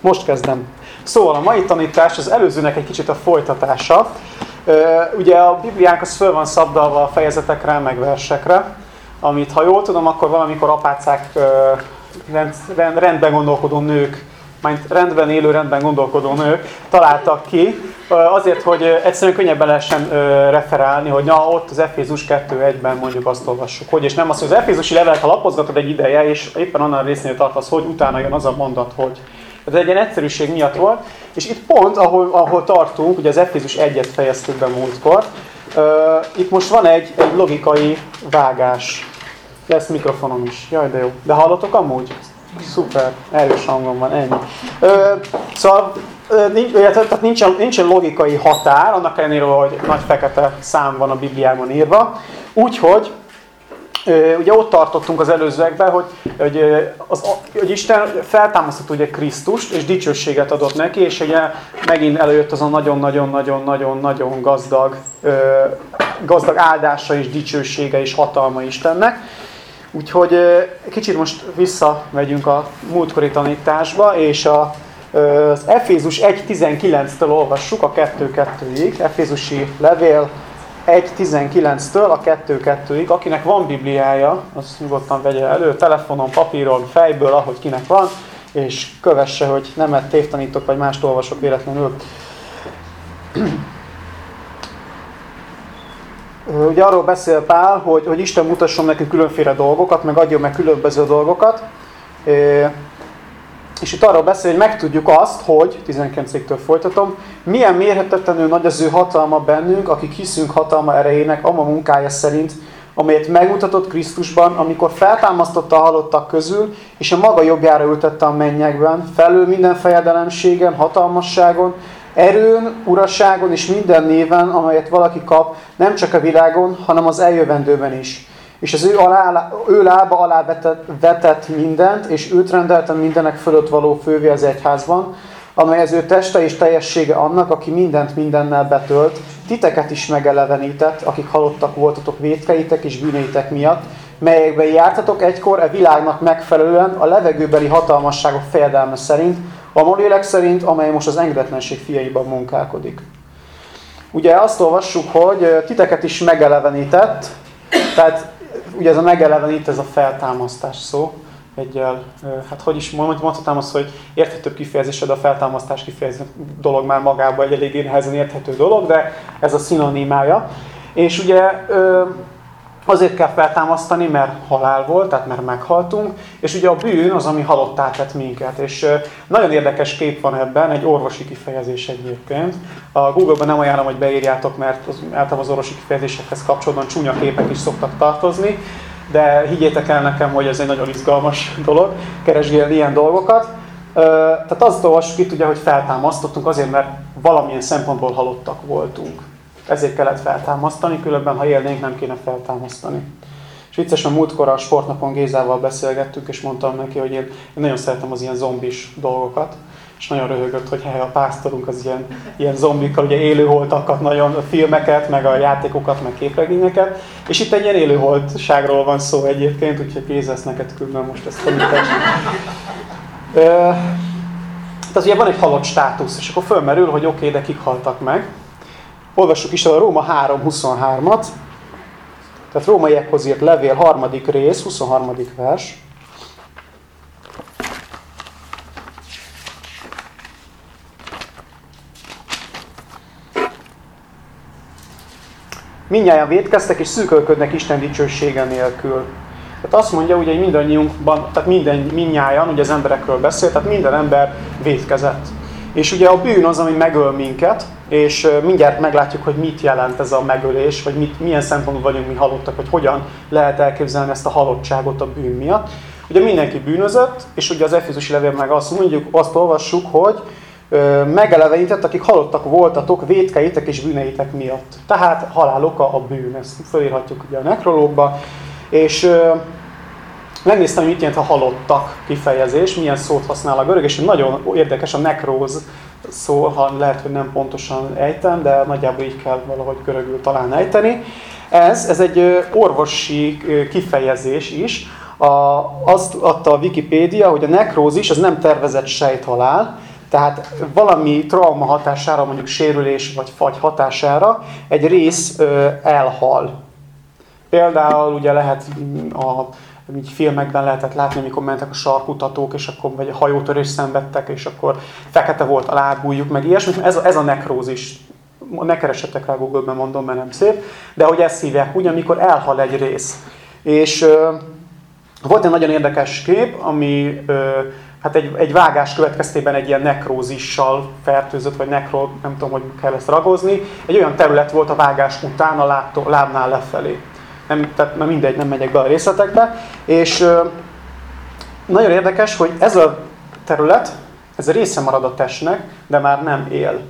Most kezdem. Szóval a mai tanítás az előzőnek egy kicsit a folytatása. Ugye a Bibliánk az föl van szabdalva a fejezetekre, meg versekre, amit ha jól tudom, akkor valamikor apácák rendben gondolkodó nők, majd rendben élő, rendben gondolkodó nők találtak ki, azért, hogy egyszerűen könnyebben lehessen referálni, hogy na, ott az Efézus 2.1-ben mondjuk azt olvassuk, hogy, és nem azt, hogy az Efézusi levelet, ha lapozgatod egy ideje, és éppen annál résznél tartasz, hogy utána jön az a mondat, hogy. Ez egy ilyen egyszerűség miatt volt, és itt pont, ahol, ahol tartunk, ugye az Efézus 1-et fejeztük be múltkor, itt most van egy, egy logikai vágás. Lesz mikrofonom is. Jaj, de jó. De hallotok amúgy? Szuper, erős hangom van, ennyi. Ö, szóval nincs, tehát nincsen, nincsen logikai határ, annak ellenére, hogy nagy fekete szám van a Bibliában írva. Úgyhogy ugye ott tartottunk az előzőekben, hogy, hogy, az, hogy Isten feltámasztott ugye Krisztust, és dicsőséget adott neki, és ugye megint előjött az a nagyon-nagyon-nagyon-nagyon-nagyon gazdag, gazdag áldása és dicsősége és hatalma Istennek. Úgyhogy kicsit most visszamegyünk a múltkori tanításba, és a, az Efézus 1.19-től olvassuk a 2.2-ig, Efézusi levél 1.19-től a 2.2-ig. Akinek van Bibliája, az nyugodtan vegye elő, telefonon, papíron, fejből, ahogy kinek van, és kövesse, hogy nemet tévtanítok, vagy mást olvasok véletlenül. Ugye arról beszél Pál, hogy, hogy Isten mutasson nekünk különféle dolgokat, meg adjon meg különböző dolgokat. És itt arról beszél, hogy megtudjuk azt, hogy, 19-től folytatom, milyen mérhetetlenül nagy az ő hatalma bennünk, akik hiszünk hatalma erejének, ama munkája szerint, amelyet megmutatott Krisztusban, amikor feltámasztotta a halottak közül, és a maga jobbjára ültette a mennyekben, felül minden fejedelemségen, hatalmasságon, erőn, uraságon és minden néven, amelyet valaki kap, nem csak a világon, hanem az eljövendőben is. És az ő, alá, ő lába alá vetett, vetett mindent, és őt rendelte mindenek fölött való fővé az egyházban, amely az ő teste és teljessége annak, aki mindent mindennel betölt, titeket is megelevenített, akik halottak voltatok vétkeitek és bűneitek miatt, melyekben jártatok egykor e világnak megfelelően a levegőbeli hatalmasságok fejedelme szerint, a lélek szerint, amely most az engedetlenség fiaiban munkálkodik. Ugye azt olvassuk, hogy titeket is megelevenített, tehát ugye ez a megelevenít, ez a feltámasztás szó, egyel, hát hogy is mondhatnám azt, hogy érthetőbb kifejezés, de a feltámasztás kifejező dolog már magában egy eléggé nehezen érthető dolog, de ez a szinonimája. És ugye Azért kell feltámasztani, mert halál volt, tehát mert meghaltunk, és ugye a bűn az, ami halottá tett minket. És nagyon érdekes kép van ebben, egy orvosi kifejezés egyébként. A Google-ben nem ajánlom, hogy beírjátok, mert az, általában az orvosi kifejezésekhez kapcsolatban csúnya képek is szoktak tartozni, de higgyétek el nekem, hogy ez egy nagyon izgalmas dolog, keresgélni ilyen dolgokat. Tehát azt olvassuk itt ugye, hogy feltámasztottunk azért, mert valamilyen szempontból halottak voltunk. Ezért kellett feltámasztani, különben ha élnénk, nem kéne feltámasztani. És viccesen múltkor a sportnapon Gézával beszélgettünk, és mondtam neki, hogy én, én nagyon szeretem az ilyen zombis dolgokat, és nagyon röhögött, hogy hely, a pásztorunk az ilyen, ilyen zombikkal, ugye élőholtakat, nagyon a filmeket, meg a játékokat, meg képregényeket, és itt egy ilyen élőholtságról van szó egyébként, úgyhogy Géza, ezt neked küldöm most ezt tanítást. Tehát ugye van egy halott státusz, és akkor fölmerül, hogy oké, okay, de kik haltak meg. Olvassuk is a Róma 3.23-at, tehát rómaiakhoz írt levél harmadik rész, 23. vers. Mindnyáján védkeztek és szűkölködnek Isten dicsősége nélkül. Tehát azt mondja, ugye, hogy mindannyiunkban, tehát minden, mindnyájan, ugye az emberekről beszél, tehát minden ember védkezett. És ugye a bűn az, ami megöl minket, és mindjárt meglátjuk, hogy mit jelent ez a megölés, vagy mit, milyen szempontból vagyunk mi halottak, hogy hogyan lehet elképzelni ezt a halottságot a bűn miatt. Ugye mindenki bűnözött, és ugye az Efézusi levél meg azt mondjuk, azt olvassuk, hogy megelevenített, akik halottak voltatok vétkeitek és bűneitek miatt. Tehát halál oka a bűn, ezt felírhatjuk ugye a nekrológba. És megnéztem, hogy mit jelent a halottak kifejezés, milyen szót használ a görög, és nagyon érdekes a nekróz szó, ha lehet, hogy nem pontosan ejtem, de nagyjából így kell valahogy görögül talán ejteni. Ez, ez egy orvosi kifejezés is. A, azt adta a Wikipédia, hogy a nekrózis az nem tervezett sejthalál, Tehát valami trauma hatására, mondjuk sérülés vagy fagy hatására egy rész elhal. Például ugye lehet a így filmekben lehetett látni, amikor mentek a sarkutatók, és akkor vagy a hajótörés szenvedtek, és akkor fekete volt a lábújuk, meg ilyesmi. Ez a, ez a nekrózis. Ne keresetek rá Google-ben, mondom, mert nem szép. De hogy ezt hívják úgy, amikor elhal egy rész. És ö, volt egy nagyon érdekes kép, ami ö, hát egy, egy vágás következtében egy ilyen nekrózissal fertőzött, vagy nekro, nem tudom, hogy kell ezt ragozni. Egy olyan terület volt a vágás után a lábtól, lábnál lefelé. Nem, tehát na mindegy, nem megyek be a részletekbe. És nagyon érdekes, hogy ez a terület, ez a része marad a testnek, de már nem él.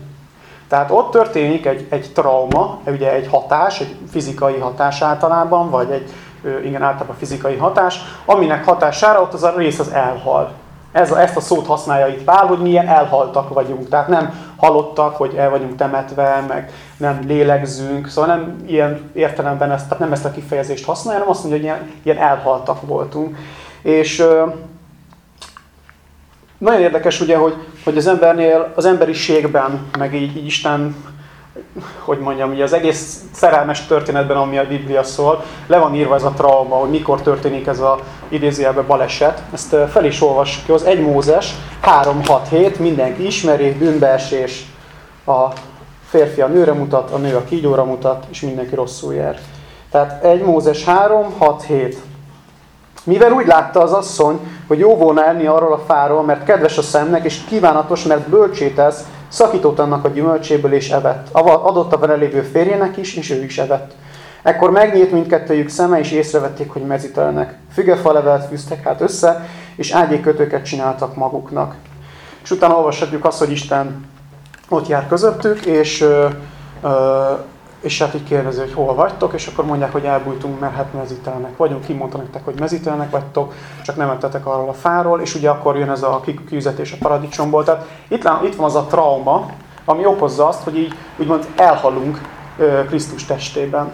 Tehát ott történik egy, egy trauma, ugye egy hatás, egy fizikai hatás általában, vagy egy, igen, általában fizikai hatás, aminek hatására ott az a rész az elhal. Ez ezt a szót használja itt Pál, hogy milyen elhaltak vagyunk. Tehát nem halottak, hogy el vagyunk temetve, meg nem lélegzünk. Szóval nem ilyen értelemben ezt, tehát nem ezt a kifejezést használja, hanem azt mondja, hogy ilyen, ilyen elhaltak voltunk. És nagyon érdekes ugye, hogy, hogy az embernél, az emberiségben, meg így, így Isten hogy mondjam, ugye az egész szerelmes történetben, ami a Biblia szól, le van írva ez a trauma, hogy mikor történik ez a idézőjelben baleset. Ezt fel is olvassuk ki, az 1 Mózes 3-6-7, mindenki ismeri, bűnbeesés, a férfi a nőre mutat, a nő a kígyóra mutat, és mindenki rosszul jár. Tehát 1 Mózes 3, 6, 7. Mivel úgy látta az asszony, hogy jó volna enni arról a fáról, mert kedves a szemnek, és kívánatos, mert bölcsétesz, szakított annak a gyümölcséből, és evett. Adott a vele lévő férjének is, és ő is evett. Ekkor megnyílt mindkettőjük szeme, és észrevették, hogy mezitelenek. Fügefalevelt fűztek hát össze, és ágyékötőket csináltak maguknak. És utána olvashatjuk azt, hogy Isten ott jár közöttük, és ö, ö, és hát így kérdezi, hogy hol vagytok, és akkor mondják, hogy elbújtunk, mert hát mezitelenek vagyunk, kimondta nektek, hogy mezitelenek vagytok, csak nem ettetek arról a fáról, és ugye akkor jön ez a kiküzetés a paradicsomból. Tehát itt, itt van az a trauma, ami okozza azt, hogy így úgymond elhalunk ö, Krisztus testében.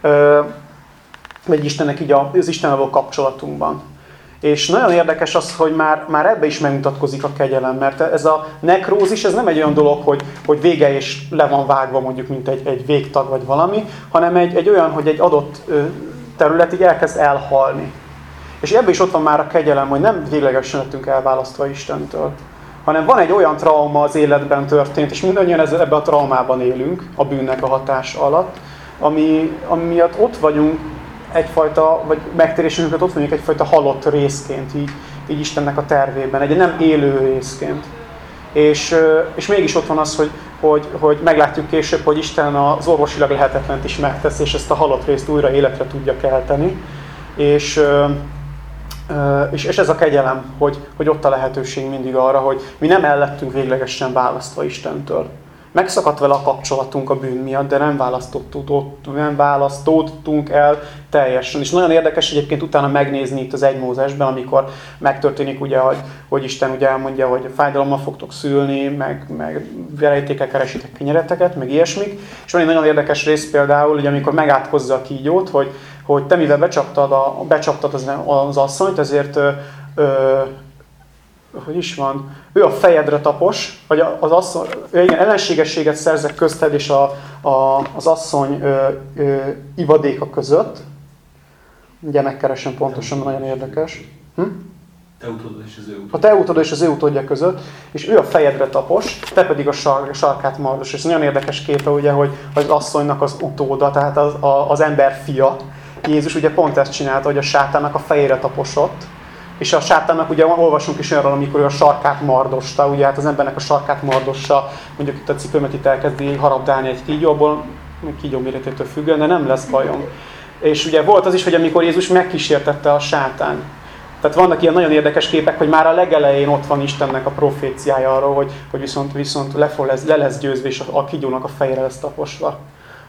Ö, vagy Istennek így az Istennel kapcsolatunkban. És nagyon érdekes az, hogy már, már ebbe is megmutatkozik a kegyelem, mert ez a nekrózis, ez nem egy olyan dolog, hogy, hogy vége és le van vágva mondjuk, mint egy, egy végtag vagy valami, hanem egy, egy olyan, hogy egy adott terület így elkezd elhalni. És ebbe is ott van már a kegyelem, hogy nem véglegesen lettünk elválasztva Istentől, hanem van egy olyan trauma az életben történt, és mindannyian ebben a traumában élünk, a bűnnek a hatás alatt, ami, ami miatt ott vagyunk egyfajta, vagy megtérésünket ott mondjuk egyfajta halott részként, így, így Istennek a tervében, egy nem élő részként. És, és mégis ott van az, hogy, hogy, hogy meglátjuk később, hogy Isten az orvosilag lehetetlent is megtesz, és ezt a halott részt újra életre tudja kelteni. És, és, és ez a kegyelem, hogy, hogy ott a lehetőség mindig arra, hogy mi nem ellettünk véglegesen választva Istentől. Megszakadt vele a kapcsolatunk a bűn miatt, de nem választottunk, nem választottunk el teljesen. És nagyon érdekes egyébként utána megnézni itt az egy Mózesben, amikor megtörténik ugye, hogy, hogy Isten ugye elmondja, hogy fájdalommal fogtok szülni, meg, meg verejtékkel keresitek kenyereteket, meg ilyesmik. És van egy nagyon érdekes rész például, hogy amikor megátkozza a kígyót, hogy, hogy te mivel becsaptad, a, becsaptad az, az asszonyt, ezért ö, hogy is van, ő a fejedre tapos, vagy az asszony, igen, ellenségességet szerzek közted és a, a, az asszony ö, ö, ivadéka között. Ugye megkeresem pontosan, nagyon érdekes. Hm? Te utódod és az ő utódja. A te utódod és az ő utódja között, és ő a fejedre tapos, te pedig a sar, sarkát mardos. És ez nagyon érdekes képe, ugye, hogy az asszonynak az utóda, tehát az, a, az ember fia. Jézus ugye pont ezt csinálta, hogy a sátának a fejére taposott, és a sátánnak ugye olvasunk is olyanról, amikor ő a sarkát mardosta, ugye hát az embernek a sarkát mardossa, mondjuk itt a cipőmet itt elkezdi harabdálni egy kígyóból, kígyó méretétől függően, de nem lesz bajom. És ugye volt az is, hogy amikor Jézus megkísértette a sátán. Tehát vannak ilyen nagyon érdekes képek, hogy már a legelején ott van Istennek a proféciája arról, hogy, hogy viszont, viszont le, lesz, le lesz győzve, és a, a a fejre lesz taposva.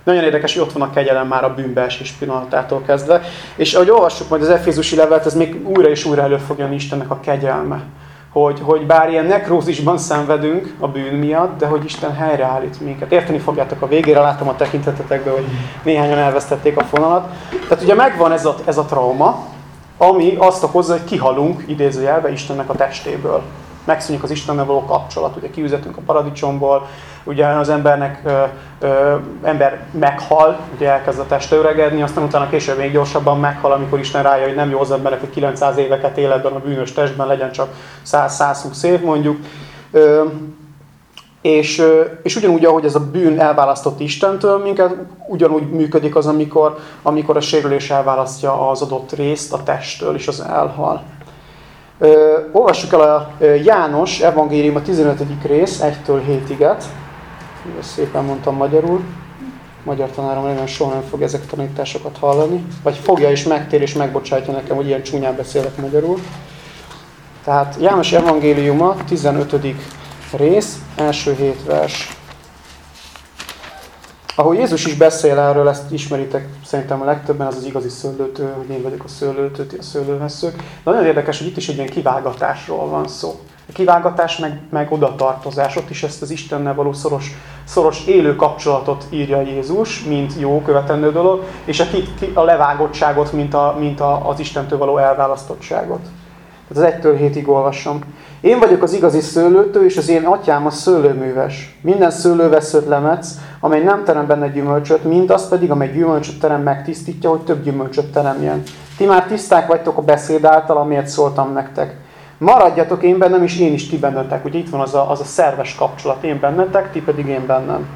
Nagyon érdekes, hogy ott van a kegyelem már a bűnbeesés pillanatától kezdve. És ahogy olvassuk majd az Efézusi levelet, ez még újra és újra elő fog Istennek a kegyelme. Hogy, hogy bár ilyen nekrózisban szenvedünk a bűn miatt, de hogy Isten helyreállít minket. Érteni fogjátok a végére, látom a tekintetetekben, hogy néhányan elvesztették a fonalat. Tehát ugye megvan ez a, ez a trauma, ami azt okozza, hogy kihalunk idézőjelbe Istennek a testéből. Megszűnik az Istennel való kapcsolat, ugye kiüzetünk a paradicsomból, ugye az embernek, ö, ö, ember meghal, ugye elkezd a teste öregedni, aztán utána később még gyorsabban meghal, amikor Isten rája, hogy nem jó az emberek, hogy 900 éveket életben a bűnös testben legyen csak 100-120 év mondjuk. Ö, és, és ugyanúgy, ahogy ez a bűn elválasztott Istentől minket, ugyanúgy működik az, amikor, amikor a sérülés elválasztja az adott részt a testtől, és az elhal. Ö, olvassuk el a János evangélium a 15. rész, 1-től 7-iget. Szépen mondtam magyarul. Magyar tanárom remélem soha nem fog ezek a tanításokat hallani. Vagy fogja és megtér és megbocsátja nekem, hogy ilyen csúnyán beszélek magyarul. Tehát János evangéliuma, 15 rész, első hét vers. Ahol Jézus is beszél erről, ezt ismeritek szerintem a legtöbben, az az igazi szőlőtő, hogy én vagyok a szőlőtő, ti a szőlőveszők. Nagyon érdekes, hogy itt is egy ilyen kivágatásról van szó. A kivágatás meg, meg odatartozás, ott is ezt az Istennel való szoros, szoros élő kapcsolatot írja Jézus, mint jó követendő dolog, és a, a levágottságot, mint, a, mint a, az Istentől való elválasztottságot. Tehát az 1-től 7-ig olvasom. Én vagyok az igazi szőlőtő, és az én atyám a szőlőműves. Minden szőlőveszőt lemetsz, amely nem terem benne gyümölcsöt, mind az pedig, amely gyümölcsöt terem, megtisztítja, hogy több gyümölcsöt teremjen. Ti már tiszták vagytok a beszéd által, amiért szóltam nektek. Maradjatok én bennem, és én is ti bennetek. Ugye itt van az a, az a szerves kapcsolat, én bennetek, ti pedig én bennem.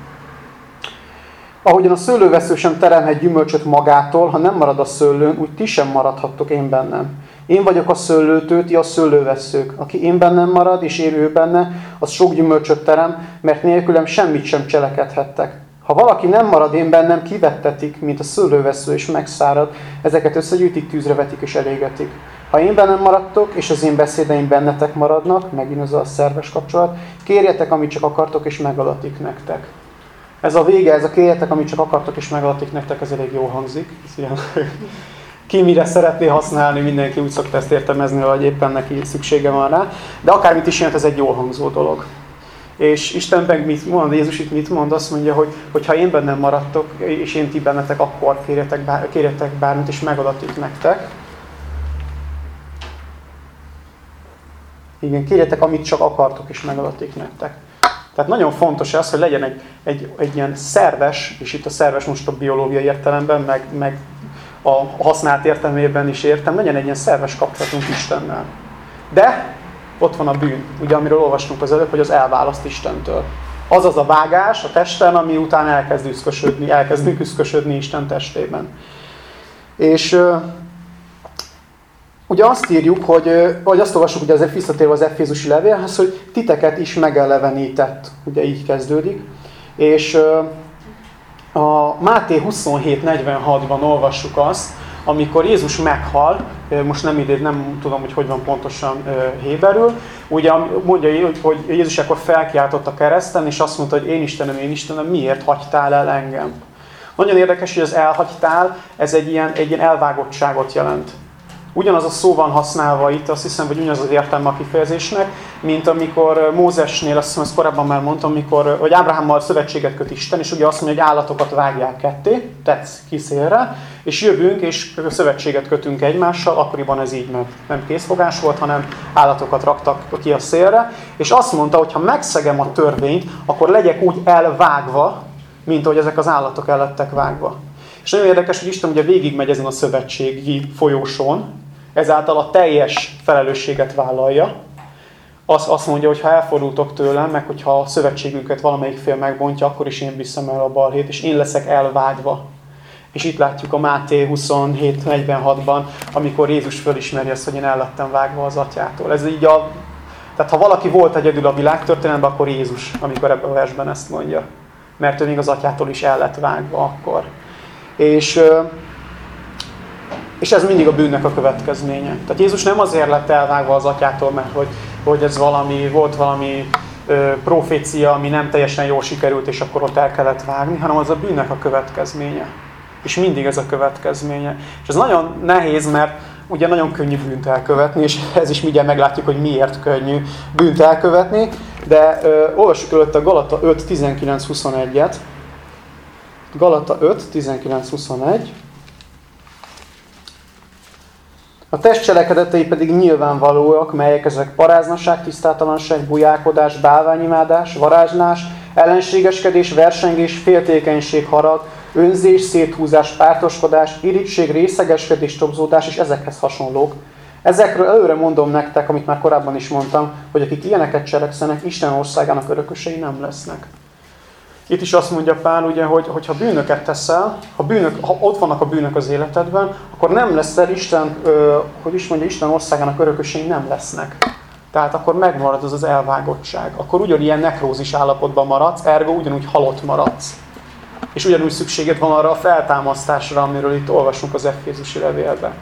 Ahogyan a szőlővesző sem teremhet gyümölcsöt magától, ha nem marad a szőlőn, úgy ti sem maradhattok én bennem. Én vagyok a szőlőtő, ti a szőlőveszők. Aki én bennem marad, és én ő benne, az sok gyümölcsöt terem, mert nélkülem semmit sem cselekedhettek. Ha valaki nem marad én bennem, kivettetik, mint a szőlővesző, és megszárad. Ezeket összegyűjtik, tűzre vetik és elégetik. Ha én bennem maradtok, és az én beszédeim bennetek maradnak, megint az a szerves kapcsolat, kérjetek, amit csak akartok, és megadatik nektek. Ez a vége, ez a kérjetek, amit csak akartok, és megadatik nektek, ez elég jó hangzik. Ez ilyen ki mire szeretné használni, mindenki úgy szokta ezt értelmezni, hogy éppen neki szüksége van rá. De akármit is jelent, ez egy jól hangzó dolog. És Isten meg mit mond, Jézus itt mit mond? Azt mondja, hogy, hogy ha én bennem maradtok, és én ti bennetek, akkor kérjetek, bár, kérjetek bármit, és megadatik nektek. Igen, kérjetek, amit csak akartok, és megadatik nektek. Tehát nagyon fontos az, hogy legyen egy, egy, egy ilyen szerves, és itt a szerves most a biológiai értelemben, meg, meg a használt értelmében is értem, legyen egy ilyen szerves kapcsolatunk Istennel. De ott van a bűn, ugye amiről olvastunk az előbb, hogy az elválaszt Istentől. Az az a vágás a testen, ami után elkezd üszkösödni, elkezdünk üszkösödni Isten testében. És ugye azt írjuk, hogy, vagy azt olvasjuk, hogy azért visszatérve az Efézusi levélhez, hogy titeket is megelevenített, ugye így kezdődik. És a Máté 27.46-ban olvassuk azt, amikor Jézus meghal, most nem idéz, nem tudom, hogy hogy van pontosan héberül, ugye mondja, hogy Jézus akkor felkiáltott a kereszten, és azt mondta, hogy én Istenem, én Istenem, miért hagytál el engem? Nagyon érdekes, hogy az elhagytál, ez egy ilyen, egy ilyen elvágottságot jelent. Ugyanaz a szó van használva itt, azt hiszem, hogy ugyanaz az értelme a kifejezésnek, mint amikor Mózesnél, azt hiszem, ezt korábban már mondtam, amikor, hogy Ábrahámmal szövetséget köt Isten, és ugye azt mondja, hogy állatokat vágják ketté, tetsz kiszélre, és jövünk, és szövetséget kötünk egymással, akkoriban ez így, mert nem készfogás volt, hanem állatokat raktak ki a szélre, és azt mondta, hogy ha megszegem a törvényt, akkor legyek úgy elvágva, mint ahogy ezek az állatok el lettek vágva. És nagyon érdekes, hogy Isten ugye végigmegy ezen a szövetségi folyóson, ezáltal a teljes felelősséget vállalja. Azt, azt mondja, hogy ha elfordultok tőlem, meg hogyha a szövetségünket valamelyik fél megbontja, akkor is én viszem el a balhét, és én leszek elvágyva. És itt látjuk a Máté 27.46-ban, amikor Jézus fölismeri ezt, hogy én el lettem vágva az atyától. Ez így a... Tehát ha valaki volt egyedül a világtörténelemben, akkor Jézus, amikor ebben a versben ezt mondja. Mert ő még az atyától is el lett vágva akkor. És és ez mindig a bűnnek a következménye. Tehát Jézus nem azért lett elvágva az atyától, mert hogy, hogy ez valami, volt valami ö, profécia, ami nem teljesen jól sikerült, és akkor ott el kellett vágni, hanem az a bűnnek a következménye. És mindig ez a következménye. És ez nagyon nehéz, mert ugye nagyon könnyű bűnt elkövetni, és ez is mindjárt meglátjuk, hogy miért könnyű bűnt elkövetni, de ö, olvassuk előtt a Galata 5, 19, 21-et. Galata 5, 19, 21. A test cselekedetei pedig nyilvánvalóak, melyek ezek paráznaság, tisztátalanság, bujálkodás, bálványimádás, varázslás, ellenségeskedés, versengés, féltékenység, harag, önzés, széthúzás, pártoskodás, irigység, részegeskedés, tobzódás és ezekhez hasonlók. Ezekről előre mondom nektek, amit már korábban is mondtam, hogy akik ilyeneket cselekszenek, Isten országának örökösei nem lesznek. Itt is azt mondja Pál, ugye, hogy, hogy ha bűnöket teszel, ha, bűnök, ha ott vannak a bűnök az életedben, akkor nem leszel Isten, ö, hogy is mondja, Isten országának örökösei nem lesznek. Tehát akkor megmarad az az elvágottság. Akkor ugyanilyen nekrózis állapotban maradsz, ergo ugyanúgy halott maradsz. És ugyanúgy szükséged van arra a feltámasztásra, amiről itt olvasunk az Efézusi levélben.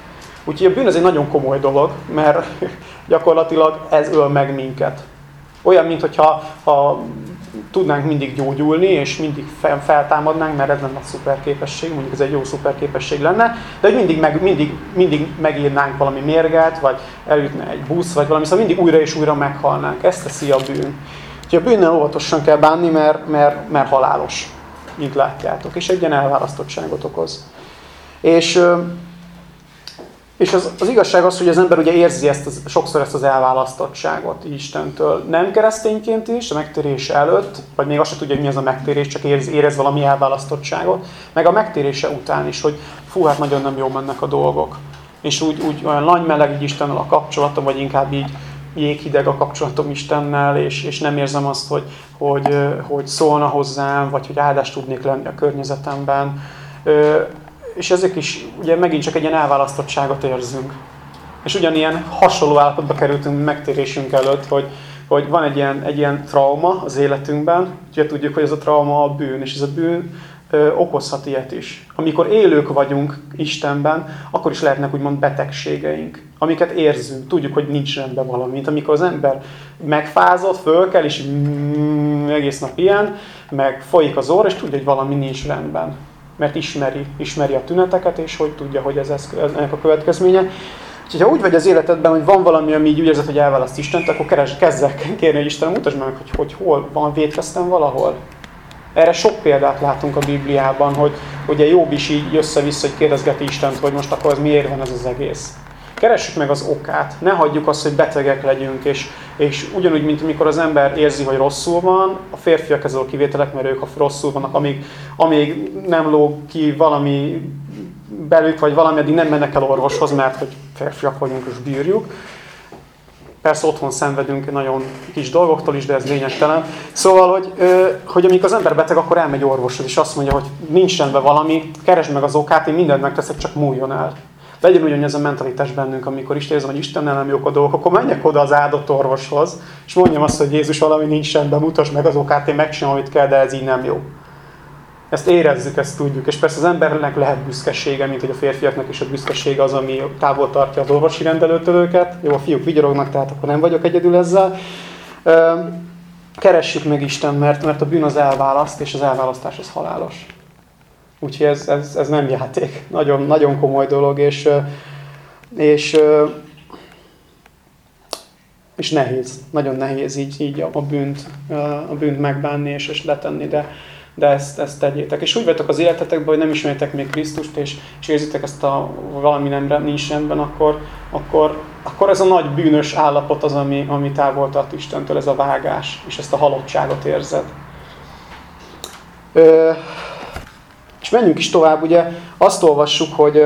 Úgyhogy a bűn az egy nagyon komoly dolog, mert gyakorlatilag ez öl meg minket. Olyan, mintha ha tudnánk mindig gyógyulni, és mindig feltámadnánk, mert ez lenne a szuperképesség, mondjuk ez egy jó szuperképesség lenne, de hogy mindig, meg, mindig, mindig megírnánk valami mérget, vagy elütne egy busz, vagy valami, szóval mindig újra és újra meghalnánk. Ezt teszi a bűn. Úgyhogy a bűnnel óvatosan kell bánni, mert, mert, mert halálos, mint látjátok, és egy ilyen elválasztottságot okoz. És és az, az igazság az, hogy az ember ugye érzi ezt az, sokszor ezt az elválasztottságot Istentől. Nem keresztényként is, a megtérés előtt, vagy még azt se tudja, hogy mi az a megtérés, csak érez, érez valami elválasztottságot. Meg a megtérése után is, hogy fú, hát nagyon nem jól mennek a dolgok. És úgy, úgy olyan nagy meleg így Istennel a kapcsolatom, vagy inkább így jéghideg a kapcsolatom Istennel, és, és nem érzem azt, hogy, hogy, hogy szólna hozzám, vagy hogy áldást tudnék lenni a környezetemben és ezek is ugye megint csak egy ilyen elválasztottságot érzünk. És ugyanilyen hasonló állapotba kerültünk megtérésünk előtt, hogy, hogy van egy ilyen, egy ilyen trauma az életünkben, ugye tudjuk, hogy ez a trauma a bűn, és ez a bűn ö, okozhat ilyet is. Amikor élők vagyunk Istenben, akkor is lehetnek úgymond betegségeink, amiket érzünk, tudjuk, hogy nincs rendben valami. Mint amikor az ember megfázott, föl kell, és mm, egész nap ilyen, meg folyik az orr, és tudja, hogy valami nincs rendben mert ismeri, ismeri a tüneteket, és hogy tudja, hogy ez, ez ennek a következménye. Úgyhogy ha úgy vagy az életedben, hogy van valami, ami így úgy érzed, hogy elválaszt Istent, akkor keres, kezdek kérni, hogy Isten mutasd meg, hogy, hogy hol van, védkeztem valahol. Erre sok példát látunk a Bibliában, hogy ugye Jobb is így össze-vissza, hogy kérdezgeti Istent, hogy most akkor ez miért van ez az egész. Keressük meg az okát, ne hagyjuk azt, hogy betegek legyünk, és, és ugyanúgy, mint amikor az ember érzi, hogy rosszul van, a férfiak ezzel a kivételek, mert ők, ha rosszul vannak, amíg, amíg nem lóg ki valami belük, vagy valami, addig nem mennek el orvoshoz, mert hogy férfiak vagyunk és bírjuk. Persze otthon szenvedünk nagyon kis dolgoktól is, de ez lényegtelen. Szóval, hogy, hogy amikor az ember beteg, akkor elmegy orvoshoz, és azt mondja, hogy nincs rendben valami, keresd meg az okát, én mindent megteszek, csak múljon el. Legyen ugyanúgy ez a mentalitás bennünk, amikor is érzem, hogy Istennel nem jók a dolgok, akkor menjek oda az áldott orvoshoz, és mondjam azt, hogy Jézus valami nincs rendben, mutasd meg az okát, én megcsinálom, amit kell, de ez így nem jó. Ezt érezzük, ezt tudjuk. És persze az embernek lehet büszkesége, mint hogy a férfiaknak is a büszkesége az, ami távol tartja az orvosi rendelőtől őket. Jó, a fiúk vigyorognak, tehát akkor nem vagyok egyedül ezzel. Keressük meg Isten, mert, mert a bűn az elválaszt, és az elválasztás az halálos. Úgyhogy ez, ez, ez nem játék. Nagyon, nagyon komoly dolog, és, és, és nehéz. Nagyon nehéz így, így a, bűnt, a bűnt megbánni és, és letenni, de, de ezt, ezt tegyétek. És úgy vettek az életetekben, hogy nem ismeritek még Krisztust, és, és érzitek ezt a valami nem nincs rendben, akkor, akkor, akkor ez a nagy bűnös állapot az, ami, ami távol tart Istentől, ez a vágás, és ezt a halottságot érzed. Ö, és menjünk is tovább, ugye azt olvassuk, hogy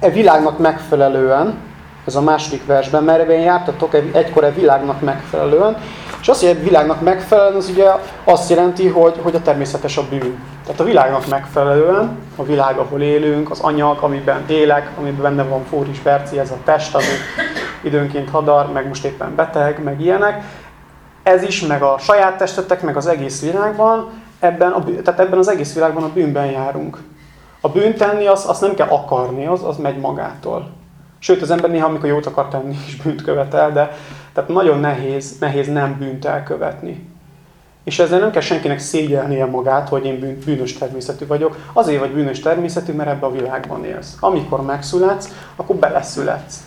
e világnak megfelelően, ez a második versben, merre jártatok egykor e világnak megfelelően, és azt, hogy a világnak megfelelően, az ugye azt jelenti, hogy, hogy a természetes a bűn. Tehát a világnak megfelelően, a világ, ahol élünk, az anyag, amiben élek, amiben benne van Fóris Berci, ez a test, ami időnként hadar, meg most éppen beteg, meg ilyenek. Ez is, meg a saját testetek, meg az egész világban, ebben, a, tehát ebben az egész világban a bűnben járunk. A bűnt tenni, azt, azt nem kell akarni, az, az megy magától. Sőt, az ember néha, amikor jót akar tenni, is bűnt követel, de tehát nagyon nehéz, nehéz nem bűnt elkövetni. És ezzel nem kell senkinek szégyelnie magát, hogy én bűnös természetű vagyok. Azért vagy bűnös természetű, mert ebben a világban élsz. Amikor megszületsz, akkor beleszületsz.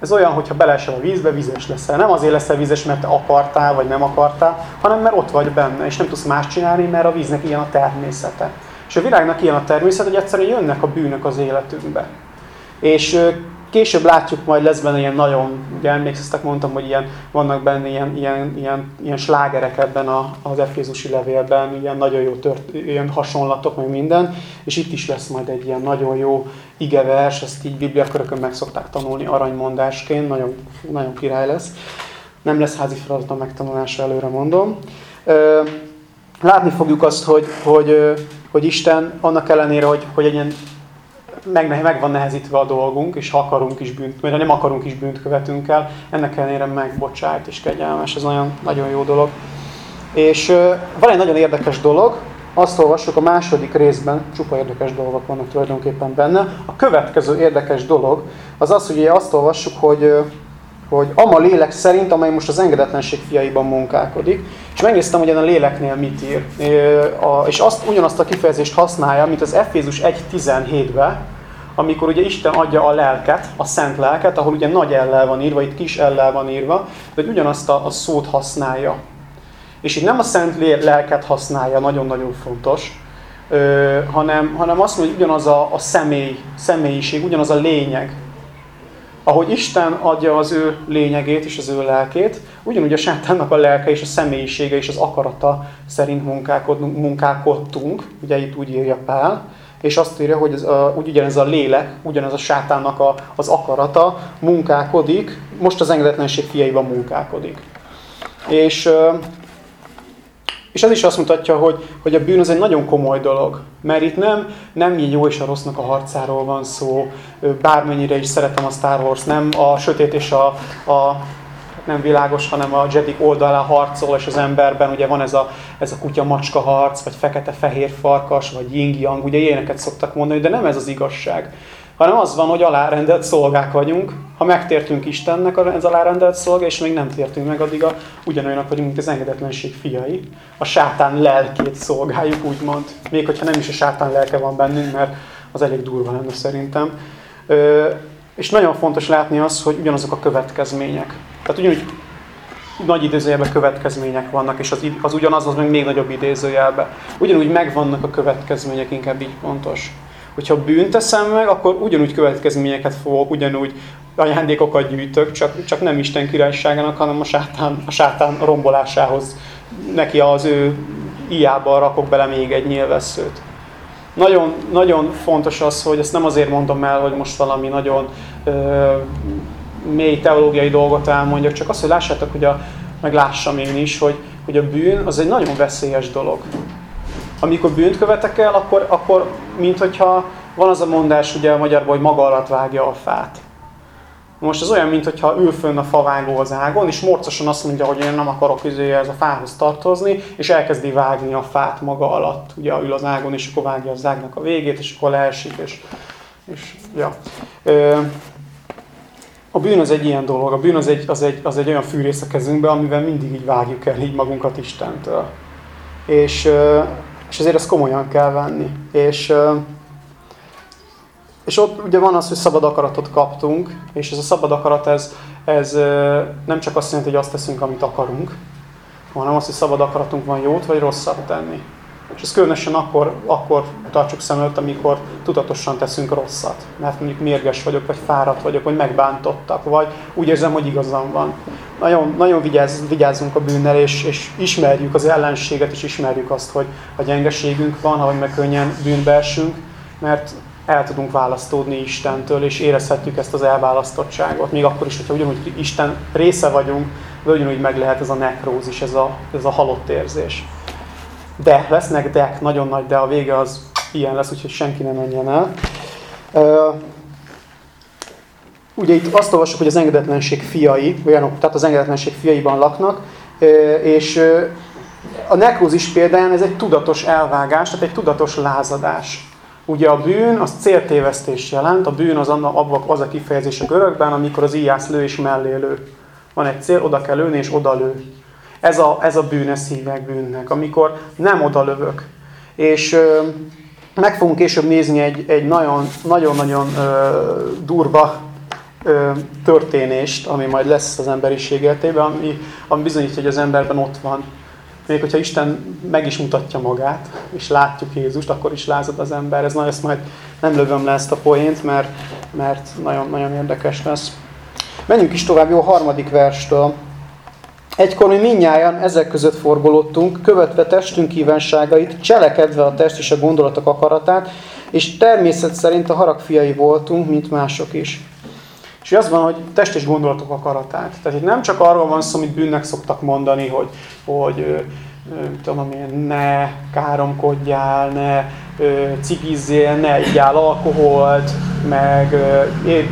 Ez olyan, hogyha belesel a vízbe, vizes leszel. Nem azért leszel vizes, mert te akartál, vagy nem akartál, hanem mert ott vagy benne, és nem tudsz más csinálni, mert a víznek ilyen a természete. És a világnak ilyen a természet, hogy egyszerűen jönnek a bűnök az életünkbe. És később látjuk, majd lesz benne ilyen nagyon, ugye emlékeztek, mondtam, hogy ilyen, vannak benne ilyen, ilyen, ilyen, ilyen slágerek ebben a, az Efézusi levélben, ilyen nagyon jó tört, ilyen hasonlatok, meg minden, és itt is lesz majd egy ilyen nagyon jó igevers, ezt így bibliakörökön meg szokták tanulni aranymondásként, nagyon, nagyon király lesz. Nem lesz házi feladat a megtanulása, előre mondom. Látni fogjuk azt, hogy, hogy, hogy Isten annak ellenére, hogy, hogy egy ilyen meg, meg van nehezítve a dolgunk, és ha akarunk is bűnt, ha nem akarunk is bűnt követünk el, ennek ellenére megbocsájt és kegyelmes, ez nagyon, nagyon jó dolog. És van egy nagyon érdekes dolog, azt olvassuk a második részben, csupa érdekes dolgok vannak tulajdonképpen benne. A következő érdekes dolog az az, hogy azt olvassuk, hogy, hogy ama lélek szerint, amely most az engedetlenség fiaiban munkálkodik. És megnéztem, hogy a léleknél mit ír. És azt, ugyanazt a kifejezést használja, mint az Efézus 1.17-ben, amikor ugye Isten adja a lelket, a szent lelket, ahol ugye nagy ellel van írva, itt kis ellel van írva, de ugyanazt a, a szót használja. És itt nem a szent lelket használja, nagyon-nagyon fontos, ö, hanem, hanem azt mondja, hogy ugyanaz a, a személy, személyiség, ugyanaz a lényeg. Ahogy Isten adja az ő lényegét és az ő lelkét, ugyanúgy a sátánnak a lelke és a személyisége és az akarata szerint munkálkodtunk, ugye itt úgy írja Pál, és azt írja, hogy ez a, úgy ugyanez a lélek, ugyanez a sátánnak a, az akarata munkálkodik, most az engedetlenség fiaiban munkálkodik. És, és ez is azt mutatja, hogy, hogy a bűn az egy nagyon komoly dolog. Mert itt nem, nem így jó és a rossznak a harcáról van szó, bármennyire is szeretem a Star Wars, nem a sötét és a, a nem világos, hanem a Jedi oldalán harcol, és az emberben ugye van ez a, ez a kutya-macska harc, vagy fekete-fehér farkas, vagy yin-yang, ugye ilyeneket szoktak mondani, de nem ez az igazság. Hanem az van, hogy alárendelt szolgák vagyunk, ha megtértünk Istennek ez alárendelt szolga, és még nem tértünk meg, addig a, ugyanolyanak vagyunk, mint az engedetlenség fiai. A sátán lelkét szolgáljuk, úgymond. Még hogyha nem is a sátán lelke van bennünk, mert az elég durva lenne szerintem. És nagyon fontos látni azt, hogy ugyanazok a következmények. Tehát ugyanúgy nagy idézőjelben következmények vannak, és az, az ugyanaz az meg még nagyobb idézőjelben. Ugyanúgy megvannak a következmények, inkább így pontos. Hogyha bűnt teszem meg, akkor ugyanúgy következményeket fogok, ugyanúgy ajándékokat gyűjtök, csak, csak nem Isten királyságának, hanem a sátán, a sátán rombolásához. Neki az ő ijába rakok bele még egy nyilvesszőt. Nagyon, nagyon fontos az, hogy ezt nem azért mondom el, hogy most valami nagyon ö, mély teológiai dolgot elmondjak, csak azt, hogy lássátok, hogy a, meg lássam én is, hogy, hogy a bűn az egy nagyon veszélyes dolog. Amikor bűnt követek el, akkor, akkor mint hogyha van az a mondás ugye a magyarban, hogy maga alatt vágja a fát. Most ez olyan, mintha ül fönn a favágó az ágon, és morcosan azt mondja, hogy én nem akarok izéje ez a fához tartozni, és elkezdi vágni a fát maga alatt. Ugye ül az ágon, és akkor vágja az ágnak a végét, és akkor leesik, és, és ja. A bűn az egy ilyen dolog, a bűn az egy, az egy, az egy olyan fűrész a kezünkbe, amivel mindig így vágjuk el így magunkat Istentől. És, és ezért ezt komolyan kell venni. És, és ott ugye van az, hogy szabad akaratot kaptunk, és ez a szabad akarat, ez, ez nem csak azt jelenti, hogy azt teszünk, amit akarunk, hanem az, hogy szabad akaratunk van jót vagy rosszat tenni. És ez különösen akkor, akkor tartsuk szem előtt, amikor tudatosan teszünk rosszat. Mert mondjuk mérges vagyok, vagy fáradt vagyok, vagy megbántottak, vagy úgy érzem, hogy igazam van. Nagyon, nagyon vigyázz, vigyázzunk a bűnnel, és, és ismerjük az ellenséget, és ismerjük azt, hogy a gyengeségünk van, ahogy meg könnyen bűnbe esünk, mert el tudunk választódni Istentől, és érezhetjük ezt az elválasztottságot. Még akkor is, hogyha ugyanúgy Isten része vagyunk, de ugyanúgy meg lehet ez a nekrózis, ez a, ez a halott érzés. De, lesznek de, nagyon nagy de, a vége az ilyen lesz, úgyhogy senki nem menjen el. Ugye itt azt olvassuk, hogy az engedetlenség fiai, olyanok, tehát az engedetlenség fiaiban laknak, és a nekrózis példáján ez egy tudatos elvágás, tehát egy tudatos lázadás. Ugye a bűn az céltévesztés jelent, a bűn az, az a kifejezés a görögben, amikor az íjász lő és mellé lő. Van egy cél, oda kell lőni és oda lő. Ez a, ez a bűnös hívek bűnnek, amikor nem oda lövök. És ö, meg fogunk később nézni egy nagyon-nagyon durva ö, történést, ami majd lesz az emberiség életében, ami, ami bizonyítja, hogy az emberben ott van még hogyha Isten meg is mutatja magát, és látjuk Jézust, akkor is lázad az ember. Ez nagy, ezt majd nem lövöm le ezt a poént, mert, mert nagyon-nagyon érdekes lesz. Menjünk is tovább, jó, a harmadik verstől. Egykor mi minnyáján ezek között forgolódtunk, követve testünk kívánságait, cselekedve a test és a gondolatok akaratát, és természet szerint a haragfiai voltunk, mint mások is. És az van, hogy test és gondolatok akaratát. Tehát itt nem csak arról van szó, amit bűnnek szoktak mondani, hogy, hogy tudom én, ne káromkodjál, ne cipizzél, ne igyál alkoholt, meg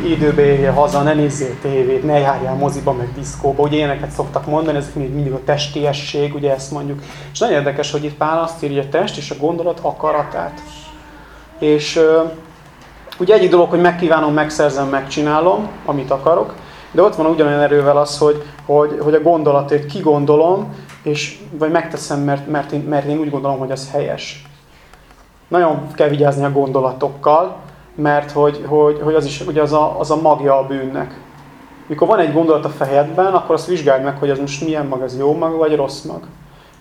időbe érjél haza, ne nézzél tévét, ne járjál moziba, meg diszkóba. Ugye ilyeneket szoktak mondani, ezek még mindig a testiesség, ugye ezt mondjuk. És nagyon érdekes, hogy itt Pál azt írja, a test és a gondolat akaratát. És ugye egyik dolog, hogy megkívánom, megszerzem, megcsinálom, amit akarok, de ott van ugyanolyan erővel az, hogy, hogy, hogy a gondolatért kigondolom, és, vagy megteszem, mert, mert, én, mert én úgy gondolom, hogy ez helyes. Nagyon kell vigyázni a gondolatokkal, mert hogy, hogy, hogy az is ugye az a, az a magja a bűnnek. Mikor van egy gondolat a fejedben, akkor azt vizsgáld meg, hogy ez most milyen mag, ez jó mag vagy rossz mag.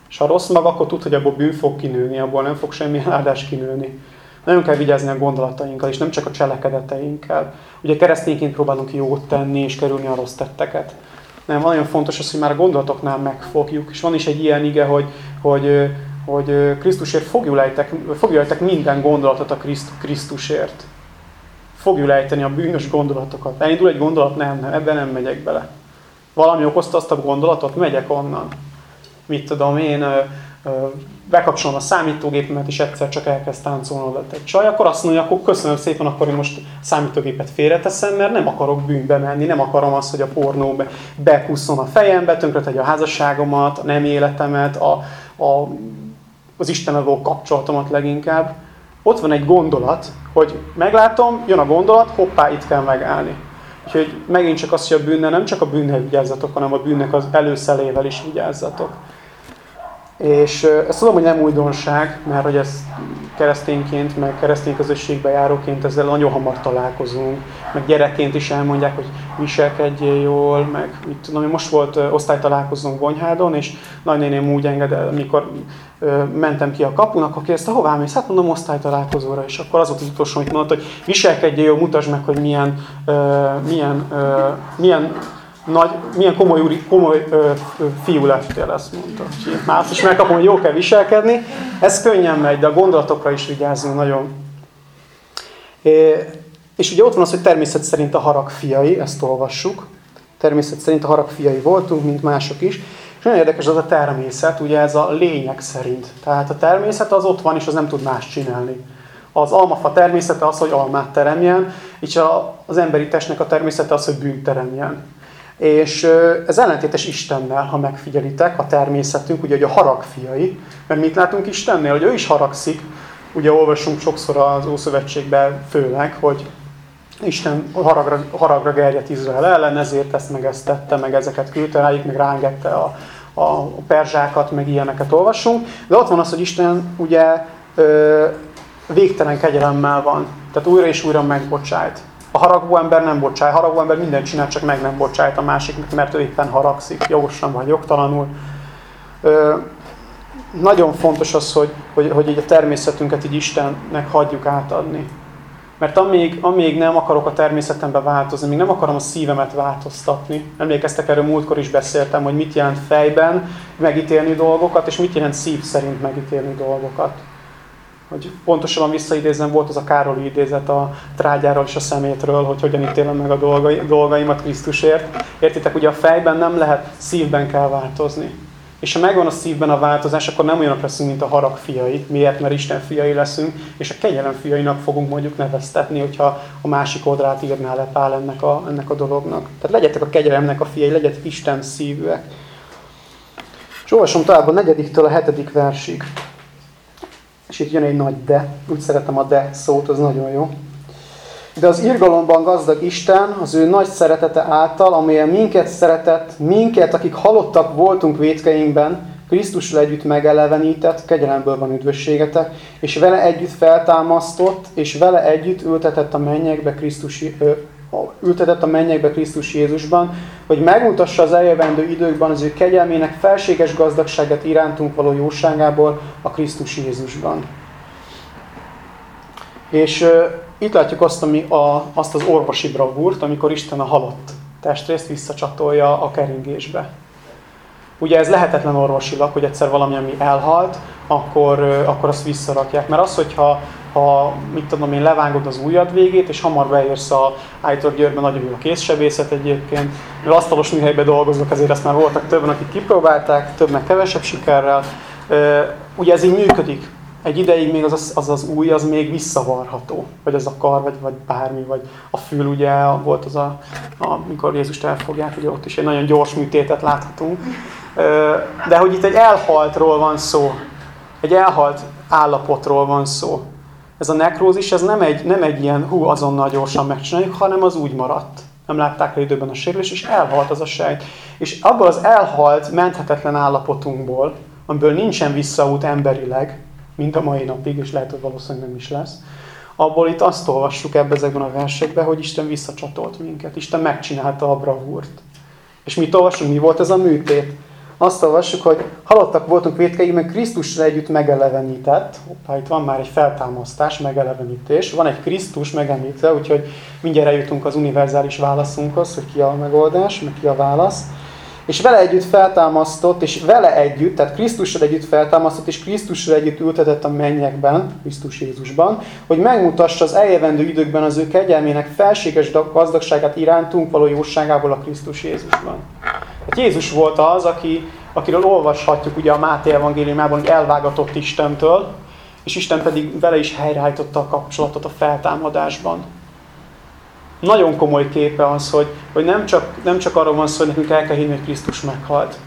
És ha rossz mag, akkor tud, hogy abból bűn fog kinőni, abból nem fog semmilyen áldás kinőni. Nagyon kell vigyázni a gondolatainkkal, és nem csak a cselekedeteinkkel. Ugye keresztényként próbálunk jót tenni, és kerülni a rossz tetteket. Nem, nagyon fontos az, hogy már a gondolatoknál megfogjuk. És van is egy ilyen ige, hogy, hogy, hogy Krisztusért fogjulejtek, fogjulejtek minden gondolatot a Kriszt, Krisztusért. Fogjulejteni a bűnös gondolatokat. Elindul egy gondolat, nem, nem, ebben nem megyek bele. Valami okozta azt a gondolatot, megyek onnan. Mit tudom én, bekapcsolom a számítógépemet, és egyszer csak elkezd táncolni oda egy csaj, akkor azt mondja, akkor köszönöm szépen, akkor én most számítógépet félreteszem, mert nem akarok bűnbe menni, nem akarom azt, hogy a pornó bekusszon a fejembe, tönkretegye a házasságomat, a nem életemet, a, a, az Isten való kapcsolatomat leginkább. Ott van egy gondolat, hogy meglátom, jön a gondolat, hoppá, itt kell megállni. Úgyhogy megint csak azt, hogy a bűnnel nem csak a bűnnel vigyázzatok, hanem a bűnnek az előszelével is vigyázzatok. És ezt tudom, hogy nem újdonság, mert hogy ezt keresztényként, meg keresztény közösségbe járóként ezzel nagyon hamar találkozunk, meg gyerekként is elmondják, hogy viselkedjél jól, meg mit tudom, most volt osztálytalálkozónk Bonyhádon, és nagynéném úgy engedett, amikor mentem ki a kapun, akkor kérdezte, hová mész? Hát mondom, osztálytalálkozóra, és akkor az volt az utolsó, amit mondott, hogy viselkedjél jól, mutasd meg, hogy milyen, milyen, milyen nagy, milyen komoly, úri, komoly ö, ö, fiú lettél, ezt mondta. Azt is megkapom, hogy jó kell viselkedni. Ez könnyen megy, de a gondolatokra is vigyázni nagyon. É, és ugye ott van az, hogy természet szerint a harag fiai, ezt olvassuk. Természet szerint a harag fiai voltunk, mint mások is. És nagyon érdekes az a természet, ugye ez a lények szerint. Tehát a természet az ott van, és az nem tud más csinálni. Az almafa természete az, hogy almát teremjen, és az emberi testnek a természete az, hogy bűnt teremjen. És ez ellentétes Istennel, ha megfigyelitek, a természetünk, ugye, hogy a harag fiai, mert mit látunk Istennél, hogy ő is haragszik, ugye olvasunk sokszor az Ószövetségben főleg, hogy Isten haragra, haragra gerjedt Izrael ellen, ezért ezt meg ezt tette, meg ezeket küldte rájuk, meg rángette a, a perzsákat, meg ilyeneket olvasunk. De ott van az, hogy Isten ugye ö, végtelen kegyelemmel van. Tehát újra és újra megbocsájt. A haragú ember nem bocsáj. A haragú ember mindent csinál, csak meg nem bocsájt a másiknak, mert ő éppen haragszik, jogosan vagy jogtalanul. Ö, nagyon fontos az, hogy, hogy, hogy így a természetünket így Istennek hagyjuk átadni. Mert amíg, amíg nem akarok a természetembe változni, még nem akarom a szívemet változtatni. Emlékeztek, erről múltkor is beszéltem, hogy mit jelent fejben megítélni dolgokat, és mit jelent szív szerint megítélni dolgokat hogy pontosabban visszaidézem, volt az a Károli idézet a trágyáról és a szemétről, hogy hogyan ítélem meg a dolgai, dolgaimat Krisztusért. Értitek, ugye a fejben nem lehet, szívben kell változni. És ha megvan a szívben a változás, akkor nem olyanok leszünk, mint a harag fiai. Miért? Mert Isten fiai leszünk, és a kegyelem fiainak fogunk mondjuk neveztetni, hogyha a másik oldalát írná le Pál ennek a, ennek a dolognak. Tehát legyetek a kegyelemnek a fiai, legyetek Isten szívűek. És olvasom tovább a negyediktől a hetedik versig. És itt jön egy nagy de. Úgy szeretem a de szót, az nagyon jó. De az irgalomban gazdag Isten az ő nagy szeretete által, amelyen minket szeretett, minket, akik halottak voltunk vétkeinkben, Krisztusra együtt megelevenített, kegyelemből van üdvösségetek, és vele együtt feltámasztott, és vele együtt ültetett a mennyekbe Krisztus, ültetett a mennyekbe Krisztus Jézusban, hogy megmutassa az eljövendő időkben az ő kegyelmének felséges gazdagságát irántunk való jóságából a Krisztus Jézusban. És uh, itt látjuk azt, ami a, azt az orvosi bravúrt, amikor Isten a halott testrészt visszacsatolja a keringésbe. Ugye ez lehetetlen orvosilag, hogy egyszer valami, ami elhalt, akkor, akkor azt visszarakják. Mert az, hogyha ha, mit tudom én, levágod az ujjad végét, és hamar beérsz a állítólag Győrben nagyon jó a készsebészet egyébként. Mert asztalos műhelyben dolgozok, ezért ezt már voltak többen, akik kipróbálták, többnek kevesebb sikerrel. Ugye ez így működik. Egy ideig még az az, az, az új, az még visszavarható. Vagy az a kar, vagy, vagy bármi, vagy a fül, ugye volt az a, amikor Jézust elfogják, ugye ott is egy nagyon gyors műtétet láthatunk. De hogy itt egy elhaltról van szó, egy elhalt állapotról van szó. Ez a nekrózis, ez nem egy, nem egy ilyen hú, azonnal gyorsan megcsináljuk, hanem az úgy maradt. Nem látták el időben a sérülés, és elhalt az a sejt. És abból az elhalt, menthetetlen állapotunkból, amiből nincsen visszaút emberileg, mint a mai napig, és lehet, hogy valószínűleg nem is lesz, abból itt azt olvassuk ebbe ezekben a versekben, hogy Isten visszacsatolt minket. Isten megcsinálta a bravúrt. És mit olvasunk? Mi volt ez a műtét? Azt olvassuk, hogy halottak voltunk vétkeig, mert Krisztusra együtt megelevenített. Hoppá, itt van már egy feltámasztás, megelevenítés. Van egy Krisztus megemlítve, úgyhogy mindjárt eljutunk az univerzális válaszunkhoz, hogy ki a megoldás, meg ki a válasz. És vele együtt feltámasztott, és vele együtt, tehát Krisztussal együtt feltámasztott, és Krisztussal együtt ültetett a mennyekben, Krisztus Jézusban, hogy megmutassa az eljövendő időkben az ő kegyelmének felséges gazdagságát irántunk való jóságából a Krisztus Jézusban. Jézus volt az, aki, akiről olvashatjuk ugye a Máté evangéliumában, hogy elvágatott Istentől, és Isten pedig vele is helyreállította a kapcsolatot a feltámadásban. Nagyon komoly képe az, hogy, hogy nem, csak, nem csak arról van szó, hogy nekünk el kell hinni, hogy Krisztus meghalt,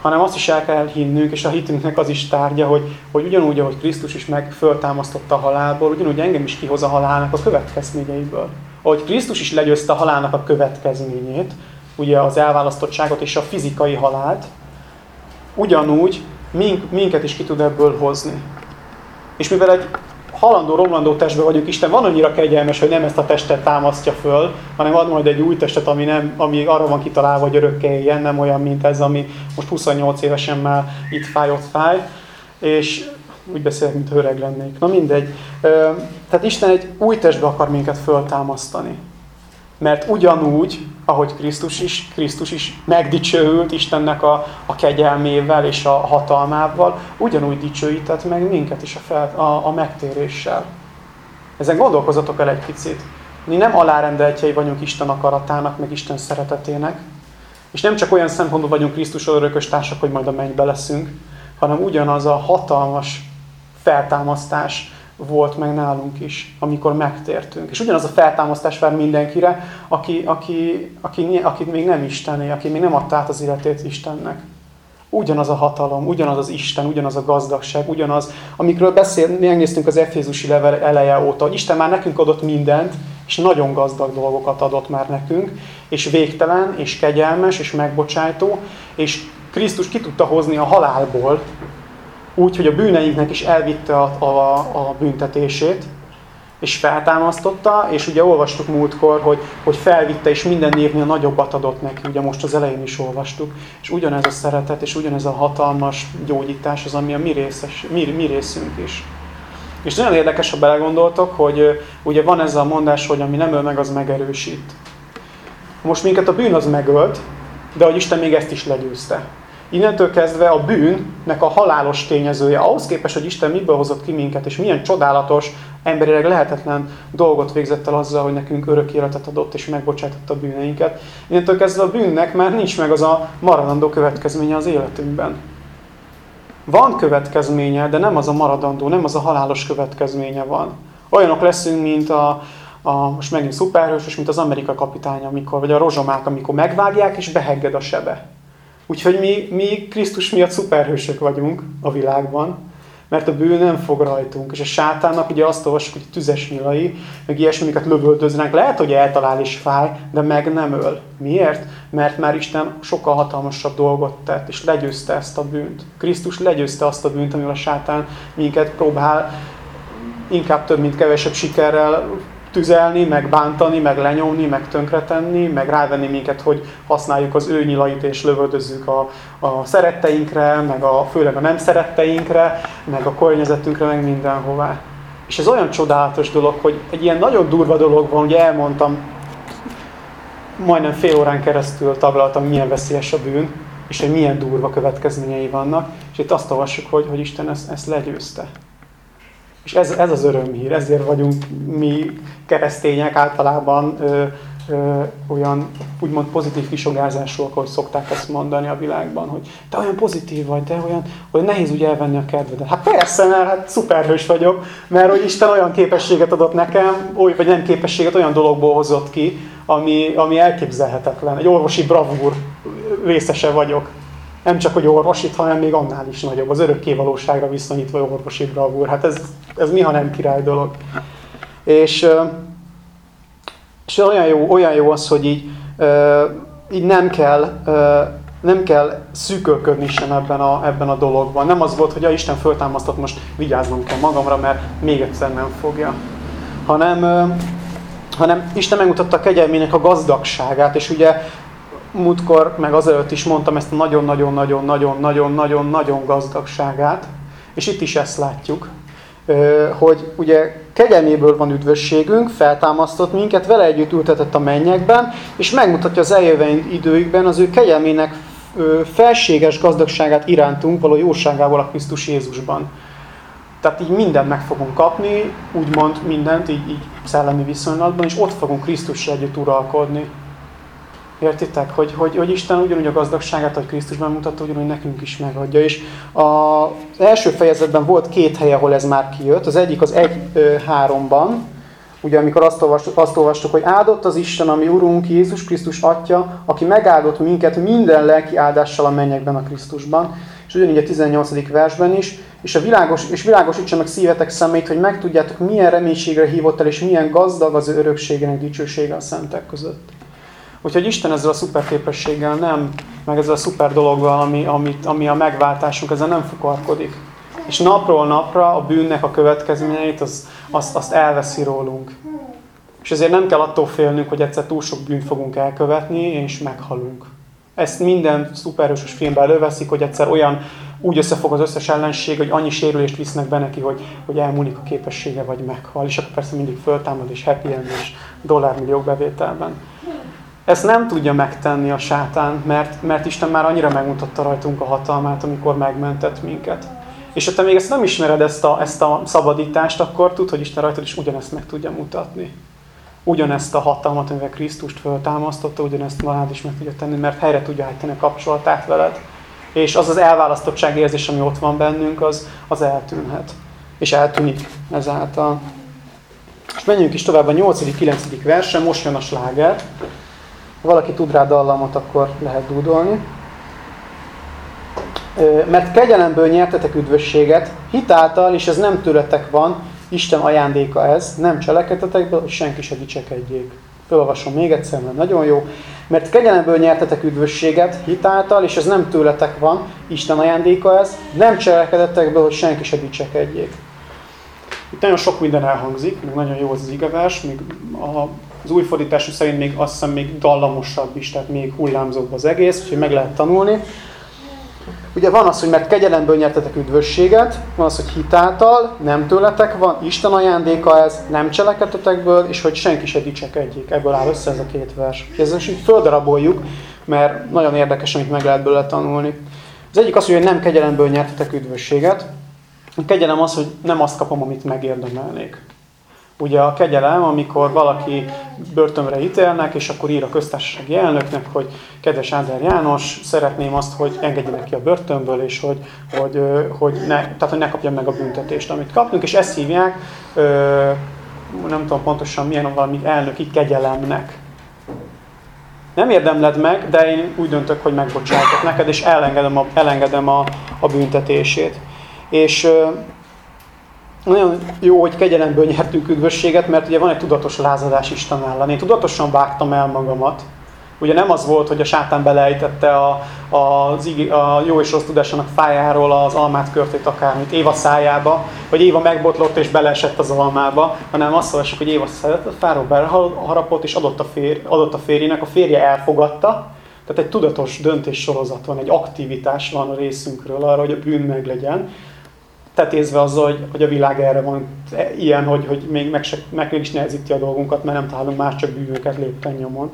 hanem azt is el kell hinnünk, és a hitünknek az is tárgya, hogy, hogy ugyanúgy, ahogy Krisztus is meg a halálból, ugyanúgy engem is kihoz a halálnak a következményeiből. Ahogy Krisztus is legyőzte a halálnak a következményét, ugye az elválasztottságot és a fizikai halált, ugyanúgy mink, minket is ki tud ebből hozni. És mivel egy halandó, romlandó testben vagyunk, Isten van annyira kegyelmes, hogy nem ezt a testet támasztja föl, hanem ad majd egy új testet, ami, nem, ami arra van kitalálva, hogy örökké éljen, nem olyan, mint ez, ami most 28 évesen már itt fáj, ott fáj. És úgy beszélek, mint öreg lennék. Na mindegy. Tehát Isten egy új testbe akar minket föltámasztani. Mert ugyanúgy, ahogy Krisztus is, Krisztus is megdicsőült Istennek a, a kegyelmével és a hatalmával, ugyanúgy dicsőített meg minket is a, fel, a, a megtéréssel. Ezen gondolkozatok el egy picit. Mi nem alárendeltjei vagyunk Isten akaratának, meg Isten szeretetének, és nem csak olyan szempontból vagyunk Krisztusról örökös társak, hogy majd a mennybe leszünk, hanem ugyanaz a hatalmas feltámasztás, volt meg nálunk is, amikor megtértünk. És ugyanaz a feltámasztás vár mindenkire, aki, aki, aki, aki még nem Istené, aki még nem adta át az életét Istennek. Ugyanaz a hatalom, ugyanaz az Isten, ugyanaz a gazdagság, ugyanaz, amikről beszél, megnéztünk az Efézusi level eleje óta, Isten már nekünk adott mindent, és nagyon gazdag dolgokat adott már nekünk, és végtelen, és kegyelmes, és megbocsájtó, és Krisztus ki tudta hozni a halálból, úgy, hogy a bűneinknek is elvitte a, a, a büntetését, és feltámasztotta, és ugye olvastuk múltkor, hogy, hogy felvitte, és minden névnél nagyobbat adott neki, ugye most az elején is olvastuk, és ugyanez a szeretet, és ugyanez a hatalmas gyógyítás az, ami a mi, részes, mi, mi részünk is. És nagyon érdekes, ha belegondoltok, hogy ugye van ez a mondás, hogy ami nem öl meg, az megerősít. Most minket a bűn az megölt, de hogy Isten még ezt is legyőzte. Innentől kezdve a bűnnek a halálos tényezője, ahhoz képest, hogy Isten miből hozott ki minket, és milyen csodálatos, emberileg lehetetlen dolgot végzett el azzal, hogy nekünk örök életet adott, és megbocsájtotta a bűneinket. Innentől kezdve a bűnnek már nincs meg az a maradandó következménye az életünkben. Van következménye, de nem az a maradandó, nem az a halálos következménye van. Olyanok leszünk, mint a, a most megint szuperhős, mint az Amerika kapitány, amikor, vagy a rozsomák, amikor megvágják, és behegged a sebe. Úgyhogy mi, mi Krisztus miatt szuperhősök vagyunk a világban, mert a bűn nem fog rajtunk. És a sátának ugye azt olvassuk, hogy tüzes nyilai, meg ilyesmiket lövöldöznek. Lehet, hogy eltalál és fáj, de meg nem öl. Miért? Mert már Isten sokkal hatalmasabb dolgot tett, és legyőzte ezt a bűnt. Krisztus legyőzte azt a bűnt, amivel a sátán minket próbál inkább több, mint kevesebb sikerrel tüzelni, meg bántani, meg lenyomni, meg tönkretenni, meg rávenni minket, hogy használjuk az ő nyilait és lövöldözzük a, a szeretteinkre, meg a, főleg a nem szeretteinkre, meg a környezetünkre, meg mindenhová. És ez olyan csodálatos dolog, hogy egy ilyen nagyon durva dolog van, hogy elmondtam, majdnem fél órán keresztül taglaltam, milyen veszélyes a bűn, és hogy milyen durva következményei vannak, és itt azt olvassuk, hogy, hogy Isten ezt, ezt legyőzte. És ez, ez az örömhír, ezért vagyunk mi keresztények általában ö, ö, olyan úgymond pozitív kisugárzásúak, ahogy szokták ezt mondani a világban, hogy te olyan pozitív vagy, de olyan, olyan nehéz úgy elvenni a kedvedet. Hát persze, mert hát szuperhős vagyok, mert hogy Isten olyan képességet adott nekem, vagy nem képességet, olyan dologból hozott ki, ami, ami elképzelhetetlen. Egy orvosi bravúr részese vagyok. Nem csak, hogy orvosit, hanem még annál is nagyobb. Az örökké valóságra viszonyítva orvosi bravúr. Hát ez, ez mi, ha nem király dolog. És, és olyan, jó, olyan jó az, hogy így, így nem kell nem kell szűkölködni sem ebben a, ebben a dologban. Nem az volt, hogy a Isten föltámasztott, most vigyáznom kell magamra, mert még egyszer nem fogja. Hanem, hanem Isten megmutatta a kegyelmének a gazdagságát, és ugye múltkor, meg azelőtt is mondtam ezt a nagyon-nagyon-nagyon-nagyon-nagyon-nagyon-nagyon gazdagságát, és itt is ezt látjuk, hogy ugye kegyelméből van üdvösségünk, feltámasztott minket, vele együtt ültetett a mennyekben, és megmutatja az eljövő időkben az ő kegyelmének felséges gazdagságát irántunk való jóságából a Krisztus Jézusban. Tehát így mindent meg fogunk kapni, úgymond mindent, így, így szellemi viszonylatban, és ott fogunk Krisztussal együtt uralkodni. Értitek? Hogy, hogy, hogy Isten ugyanúgy a gazdagságát, hogy Krisztusban mutatta, ugyanúgy nekünk is megadja. És az első fejezetben volt két hely, ahol ez már kijött. Az egyik az 1.3-ban, ugye amikor azt olvastuk, azt olvastuk, hogy áldott az Isten, ami Urunk Jézus Krisztus Atya, aki megáldott minket minden lelki áldással a mennyekben a Krisztusban. És ugyanígy a 18. versben is, és, a világos, és világosítsa meg szívetek szemét, hogy megtudjátok, milyen reménységre hívott el, és milyen gazdag az ő örökségének dicsősége a szentek között. Úgyhogy Isten ezzel a szuper képességgel nem, meg ezzel a szuper dologgal, ami, ami, ami a megváltásunk, ezzel nem fukarkodik. És napról napra a bűnnek a következményeit az, azt, azt elveszi rólunk. És ezért nem kell attól félnünk, hogy egyszer túl sok bűnt fogunk elkövetni, és meghalunk. Ezt minden szuperhősös filmben előveszik, hogy egyszer olyan úgy összefog az összes ellenség, hogy annyi sérülést visznek be neki, hogy, hogy elmúlik a képessége, vagy meghal. És akkor persze mindig föltámad, és happy end, és dollármilliók bevételben. Ezt nem tudja megtenni a sátán, mert, mert Isten már annyira megmutatta rajtunk a hatalmát, amikor megmentett minket. És ha te még ezt nem ismered, ezt a, ezt a szabadítást, akkor tud, hogy Isten rajtad is ugyanezt meg tudja mutatni. Ugyanezt a hatalmat, amivel Krisztust föltámasztotta, ugyanezt magád is meg tudja tenni, mert helyre tudja állítani a kapcsolatát veled. És az az elválasztottság érzés, ami ott van bennünk, az, az eltűnhet. És eltűnik ezáltal. És menjünk is tovább a 8.-9. verse, most jön a sláger. Ha valaki tud rá dallamot, akkor lehet dúdolni. Mert kegyelemből nyertetek üdvösséget, hitáltal, és ez nem tőletek van, Isten ajándéka ez, nem cselekedetekből, hogy senki se dicsekedjék. Fölolvasom még egyszer, mert nagyon jó. Mert kegyelemből nyertetek üdvösséget hitáltal, és ez nem tőletek van, Isten ajándéka ez, nem cselekedetekből, hogy senki se dicsekedjék. Itt nagyon sok minden elhangzik, még nagyon jó az az igevers, még a az új fordítású szerint még azt hiszem még dallamosabb is, tehát még hullámzóbb az egész, úgyhogy meg lehet tanulni. Ugye van az, hogy mert kegyelemből nyertetek üdvösséget, van az, hogy hitáltal, nem tőletek van, Isten ajándéka ez, nem cselekedetekből, és hogy senki se dicsekedjék. Ebből áll össze ez a két vers. Ezzel is így földaraboljuk, mert nagyon érdekes, amit meg lehet belőle tanulni. Az egyik az, hogy nem kegyelemből nyertetek üdvösséget. A kegyelem az, hogy nem azt kapom, amit megérdemelnék. Ugye a kegyelem, amikor valaki börtönre ítélnek, és akkor ír a köztársasági elnöknek, hogy kedves Áder János, szeretném azt, hogy engedjenek ki a börtönből, és hogy, hogy, hogy, ne, tehát, hogy ne kapja meg a büntetést, amit kapunk, és ezt hívják, nem tudom pontosan milyen valami elnöki kegyelemnek. Nem érdemled meg, de én úgy döntök, hogy megbocsájtok neked, és elengedem a, elengedem a, a büntetését. És nagyon jó, hogy kegyelemből nyertünk üdvösséget, mert ugye van egy tudatos lázadás Isten ellen. Én tudatosan vágtam el magamat. Ugye nem az volt, hogy a sátán belejtette a, a, a jó és rossz tudásának fájáról az almát körtét akármit Éva szájába, vagy Éva megbotlott és beleesett az almába, hanem azt olvassuk, hogy Éva szeretett, a fáról beleharapott és adott a, fér, adott a férjének, a férje elfogadta, tehát egy tudatos döntés sorozat van, egy aktivitás van a részünkről arra, hogy a bűn meglegyen. Tetézve azzal, hogy, hogy a világ erre van ilyen, hogy, hogy még meg, se, meg is nehezíti a dolgunkat, mert nem találunk más csak bűnöket lépten nyomon.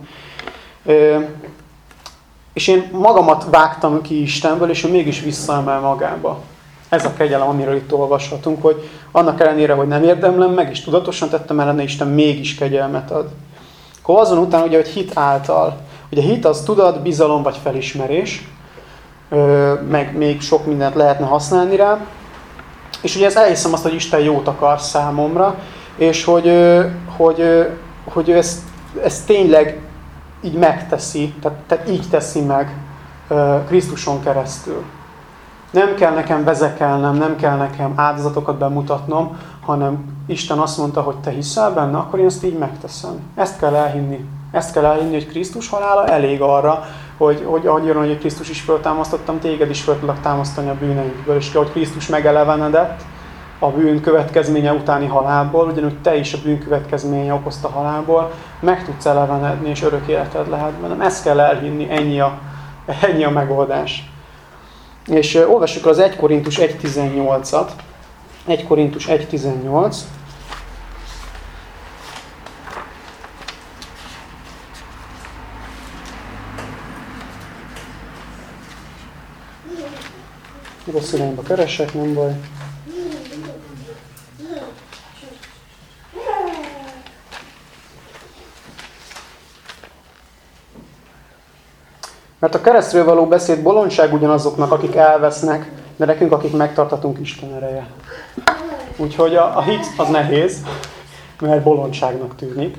Ö, és én magamat vágtam ki Istenből, és ő mégis visszaemel magába. Ez a kegyelem, amiről itt olvashatunk, hogy annak ellenére, hogy nem érdemlem meg, és tudatosan tettem ellene, Isten mégis kegyelmet ad. Akkor azon után, ugye, hogy hit által. Ugye hit az tudat, bizalom vagy felismerés, meg még sok mindent lehetne használni rá. És ugye ez elhiszem azt, hogy Isten jót akar számomra, és hogy, hogy, hogy ő ezt, ezt tényleg így megteszi, tehát, tehát így teszi meg Krisztuson keresztül. Nem kell nekem vezekelnem, nem kell nekem áldozatokat bemutatnom, hanem Isten azt mondta, hogy te hiszel benne, akkor én ezt így megteszem. Ezt kell elhinni. Ezt kell elhinni, hogy Krisztus halála elég arra, hogy, hogy jön, hogy Krisztus is föltámasztottam, téged is föl tudlak támasztani a bűneidből, és hogy Krisztus megelevenedett a bűn következménye utáni halálból, ugyanúgy te is a bűn következménye okozta halálból, meg tudsz elevenedni, és örök életed lehet bennem. Ezt kell elhinni, ennyi a, ennyi a megoldás. És olvassuk az 1 Korintus 1.18-at. 1 Korintus 1.18. Rossz irányba keresek, nem baj. Mert a keresztről való beszéd bolondság ugyanazoknak, akik elvesznek, de nekünk, akik megtartatunk Isten ereje. Úgyhogy a, a hit az nehéz, mert bolondságnak tűnik.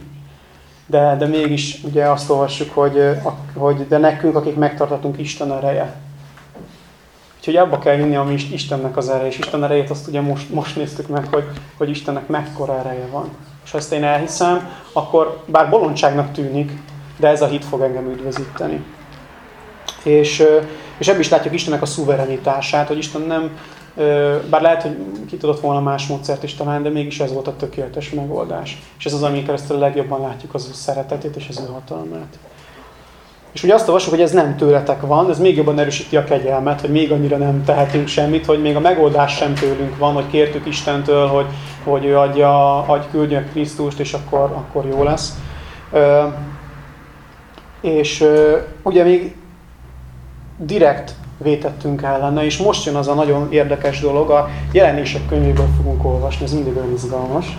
De, de mégis ugye azt olvassuk, hogy, hogy de nekünk, akik megtartatunk Isten ereje. Úgyhogy abba kell hinni, ami Istennek az ereje. És Isten erejét azt ugye most, most néztük meg, hogy, hogy Istennek mekkora ereje van. És ha ezt én elhiszem, akkor bár bolondságnak tűnik, de ez a hit fog engem üdvözíteni. És, és ebből is látjuk Istennek a szuverenitását, hogy Isten nem, bár lehet, hogy ki tudott volna más módszert is talán, de mégis ez volt a tökéletes megoldás. És ez az, ami keresztül a legjobban látjuk az ő szeretetét és az ő hatalmát. És ugye azt olvasjuk, hogy ez nem tőletek van, ez még jobban erősíti a kegyelmet, hogy még annyira nem tehetünk semmit, hogy még a megoldás sem tőlünk van, hogy kértük Istentől, hogy, hogy ő adja, adj, küldje Krisztust, és akkor, akkor jó lesz. Ö, és ö, ugye még direkt vétettünk ellene, és most jön az a nagyon érdekes dolog, a jelenések könyvéből fogunk olvasni, ez mindig olyan izgalmas.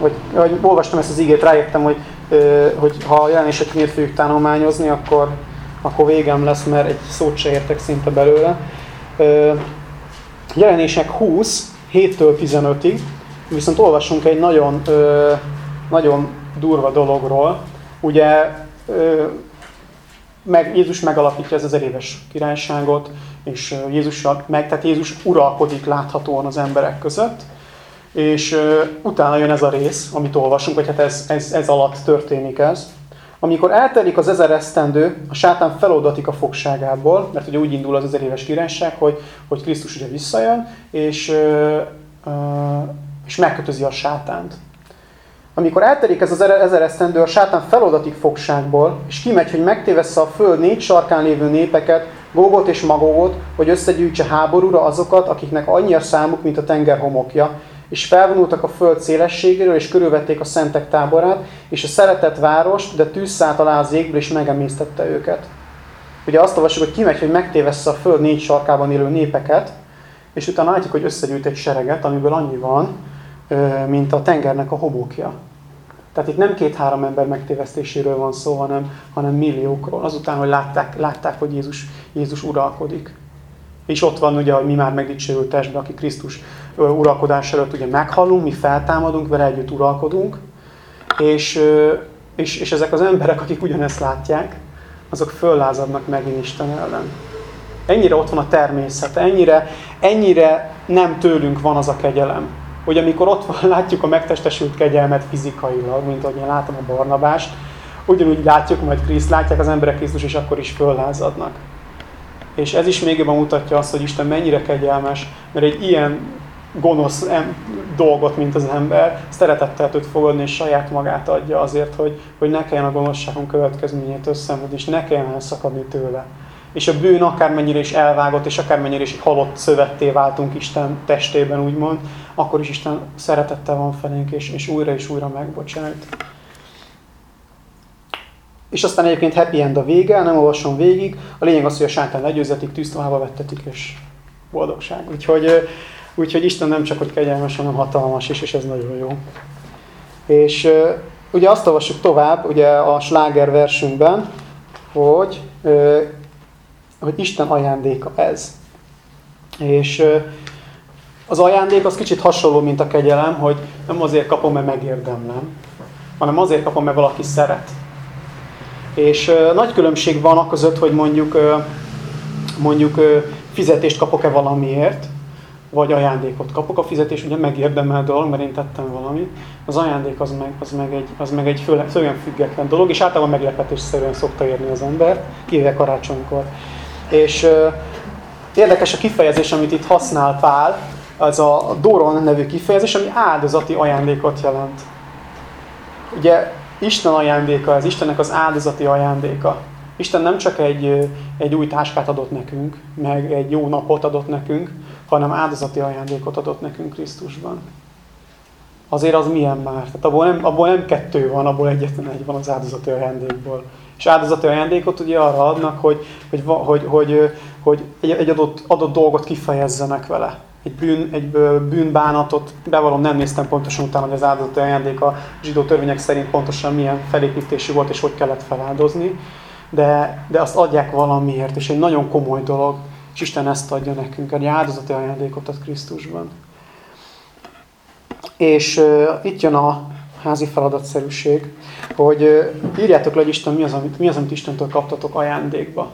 Hogy, hogy olvastam ezt az ígét, rájöttem, hogy, hogy ha a jelenések könyvét fogjuk tanulmányozni, akkor, akkor végem lesz, mert egy szót se értek szinte belőle. Jelenések 20, 7-től 15-ig, viszont olvasunk egy nagyon, nagyon durva dologról. Ugye meg, Jézus megalapítja az ezer éves királyságot, és Jézus, meg, tehát Jézus uralkodik láthatóan az emberek között, és utána jön ez a rész, amit olvasunk, vagy hát ez, ez, ez alatt történik ez. Amikor eltelik az ezer esztendő, a sátán feloldatik a fogságából, mert ugye úgy indul az ezer éves királyság, hogy, hogy Krisztus ugye visszajön, és, és megkötözi a sátánt. Amikor elterik ez az ezer esztendő, a sátán feloldatik fogságból, és kimegy, hogy megtévessze a föld négy sarkán lévő népeket, Gógot és Magógot, hogy összegyűjtse háborúra azokat, akiknek annyi a számuk, mint a tenger homokja, és felvonultak a föld szélességéről, és körülvették a szentek táborát, és a szeretett várost, de tűz szállt alá az égből, és megemésztette őket. Ugye azt olvasjuk, hogy kimegy, hogy megtévessze a föld négy sarkában élő népeket, és utána látjuk, hogy összegyűjt egy sereget, amiből annyi van, mint a tengernek a homokja. Tehát itt nem két-három ember megtévesztéséről van szó, hanem, hanem milliókról. Azután, hogy látták, látták hogy Jézus, Jézus uralkodik. És ott van ugye, hogy mi már megdicsőült testben, aki Krisztus uralkodás előtt ugye meghallunk, mi feltámadunk, vele együtt uralkodunk, és, és, és ezek az emberek, akik ugyanezt látják, azok föllázadnak megint Isten ellen. Ennyire ott van a természet, ennyire, ennyire nem tőlünk van az a kegyelem hogy amikor ott van, látjuk a megtestesült kegyelmet fizikailag, mint ahogy én látom a Barnabást, ugyanúgy látjuk majd Kriszt, látják az emberek Krisztus, és akkor is föllázadnak. És ez is még jobban mutatja azt, hogy Isten mennyire kegyelmes, mert egy ilyen gonosz em, dolgot, mint az ember, szeretettel tud fogadni, és saját magát adja azért, hogy, hogy ne kelljen a gonoszságon következményét összemedni, és ne kelljen elszakadni tőle. és a bűn akármennyire is elvágott, és akármennyire is halott szövetté váltunk Isten testében, úgymond, akkor is Isten szeretettel van felénk, és, és újra és újra megbocsájt. És aztán egyébként happy end a vége, nem olvasom végig. A lényeg az, hogy a sátán legyőzetik, tűztomába vettetik, és boldogság. Úgyhogy, úgyhogy Isten nem csak hogy kegyelmes, hanem hatalmas is, és ez nagyon jó. És ugye azt olvassuk tovább, ugye a sláger versünkben, hogy, hogy Isten ajándéka ez. És az ajándék az kicsit hasonló, mint a kegyelem, hogy nem azért kapom, mert megérdemlem, hanem azért kapom, mert valaki szeret. És nagy különbség van között, hogy mondjuk, mondjuk fizetést kapok-e valamiért, vagy ajándékot kapok. A fizetés ugye megérdemel dolog, mert én tettem valamit. Az ajándék az meg, az meg egy, az meg egy főleg, főleg független dolog, és általában meglepetésszerűen szokta érni az ember, kivéve karácsonykor. És uh, érdekes a kifejezés, amit itt használ Pál, az a Doron nevű kifejezés, ami áldozati ajándékot jelent. Ugye Isten ajándéka, ez Istennek az áldozati ajándéka. Isten nem csak egy, egy új táskát adott nekünk, meg egy jó napot adott nekünk, hanem áldozati ajándékot adott nekünk Krisztusban. Azért az milyen már? Tehát abból nem, abból nem kettő van, abból egyetlen egy van az áldozati ajándékból. És áldozati ajándékot ugye arra adnak, hogy, hogy, hogy, hogy, hogy egy, egy adott, adott dolgot kifejezzenek vele. Egy, bűn, egy bűnbánatot, bevallom, nem néztem pontosan utána, hogy az áldozati ajándék a zsidó törvények szerint pontosan milyen felépítésű volt, és hogy kellett feláldozni. De, de azt adják valamiért, és egy nagyon komoly dolog. És Isten ezt adja nekünk, egy áldozati ajándékot ad Krisztusban. És uh, itt jön a házi feladatszerűség, hogy uh, írjátok le, hogy Isten mi az, amit, mi az, amit Istentől kaptatok ajándékba.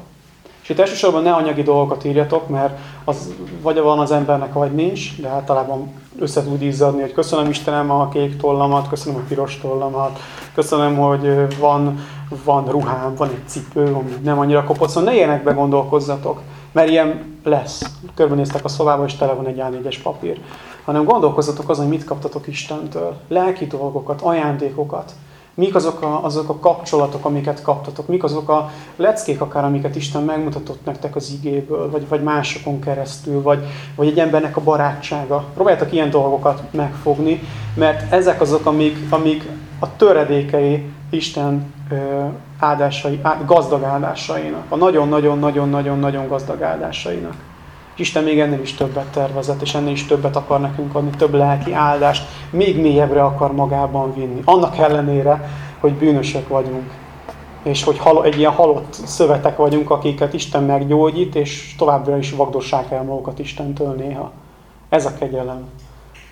És itt elsősorban ne anyagi dolgokat írjatok, mert az vagy van az embernek, vagy nincs, de általában össze tud izzadni, hogy köszönöm Istenem a kék tollamat, köszönöm a piros tollamat, köszönöm, hogy van, van ruhám, van egy cipő, ami nem annyira kopott, szóval ne ilyenekbe gondolkozzatok, mert ilyen lesz. Körbenéztek a szobába, és tele van egy A4-es papír. Hanem gondolkozzatok azon, hogy mit kaptatok Istentől. Lelki dolgokat, ajándékokat. Mik azok a, azok a kapcsolatok, amiket kaptatok? Mik azok a leckék akár, amiket Isten megmutatott nektek az igéből, vagy, vagy másokon keresztül, vagy, vagy egy embernek a barátsága? Próbáljátok ilyen dolgokat megfogni, mert ezek azok, amik, amik a töredékei Isten áldásai, gazdag áldásainak. A nagyon-nagyon-nagyon-nagyon-nagyon gazdag áldásainak. Isten még ennél is többet tervezett, és ennél is többet akar nekünk adni, több lelki áldást, még mélyebbre akar magában vinni. Annak ellenére, hogy bűnösök vagyunk. És hogy egy ilyen halott szövetek vagyunk, akiket Isten meggyógyít, és továbbra is vagdossák el magukat Istentől néha. Ez a kegyelem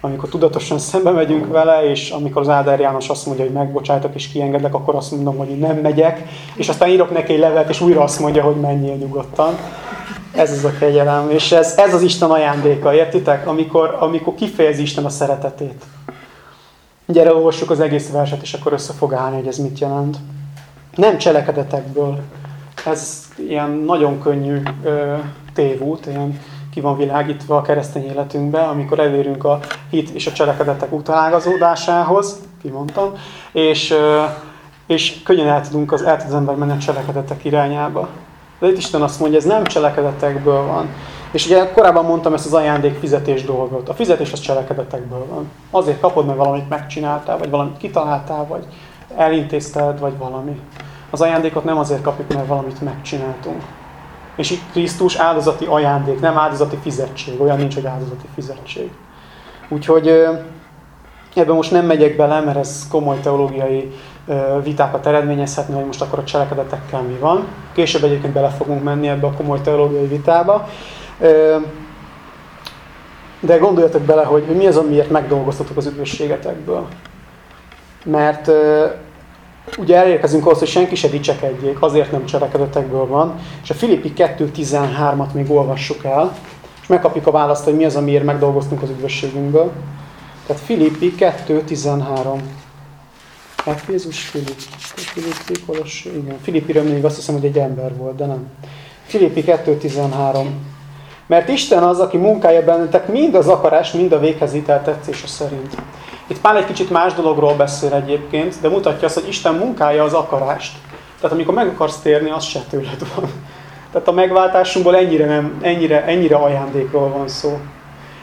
amikor tudatosan szembe megyünk vele, és amikor az Ádár János azt mondja, hogy megbocsájtok és kiengedek, akkor azt mondom, hogy nem megyek, és aztán írok neki egy levelet, és újra azt mondja, hogy menjél nyugodtan. Ez az a kegyelem, és ez, ez az Isten ajándéka, értitek? Amikor, amikor kifejezi Isten a szeretetét. Gyere, olvassuk az egész verset, és akkor össze fog állni, hogy ez mit jelent. Nem cselekedetekből. Ez ilyen nagyon könnyű ö, tévút, ilyen ki van világítva a keresztény életünkbe, amikor elérünk a hit és a cselekedetek utágazódásához, kimondtam, és, és könnyen el, tudunk az, el tud az ember menni a cselekedetek irányába. De itt Isten azt mondja, ez nem cselekedetekből van. És ugye korábban mondtam ezt az ajándék fizetés dolgot. A fizetés az cselekedetekből van. Azért kapod, mert valamit megcsináltál, vagy valamit kitaláltál, vagy elintézted, vagy valami. Az ajándékot nem azért kapjuk, mert valamit megcsináltunk. És itt Krisztus áldozati ajándék, nem áldozati fizetség. Olyan nincs, hogy áldozati fizetség. Úgyhogy ebben most nem megyek bele, mert ez komoly teológiai vitákat eredményezhetne, hogy most akkor a cselekedetekkel mi van. Később egyébként bele fogunk menni ebbe a komoly teológiai vitába. De gondoljatok bele, hogy mi az, amiért megdolgoztatok az üdvösségetekből. Mert ugye elérkezünk ahhoz, hogy senki se dicsekedjék, azért nem cselekedetekből van. És a Filippi 2.13-at még olvassuk el, és megkapjuk a választ, hogy mi az, amiért megdolgoztunk az üdvösségünkből. Tehát Filippi 2.13. Efézus Filippi, Filippi, Kolos, igen. Filippiről még azt hiszem, hogy egy ember volt, de nem. Filippi 2.13. Mert Isten az, aki munkája bennetek mind az akarás, mind a véghez tetszése szerint. Itt Pál egy kicsit más dologról beszél egyébként, de mutatja azt, hogy Isten munkája az akarást. Tehát amikor meg akarsz térni, az se tőled van. Tehát a megváltásunkból ennyire, nem, ennyire, ennyire ajándékról van szó.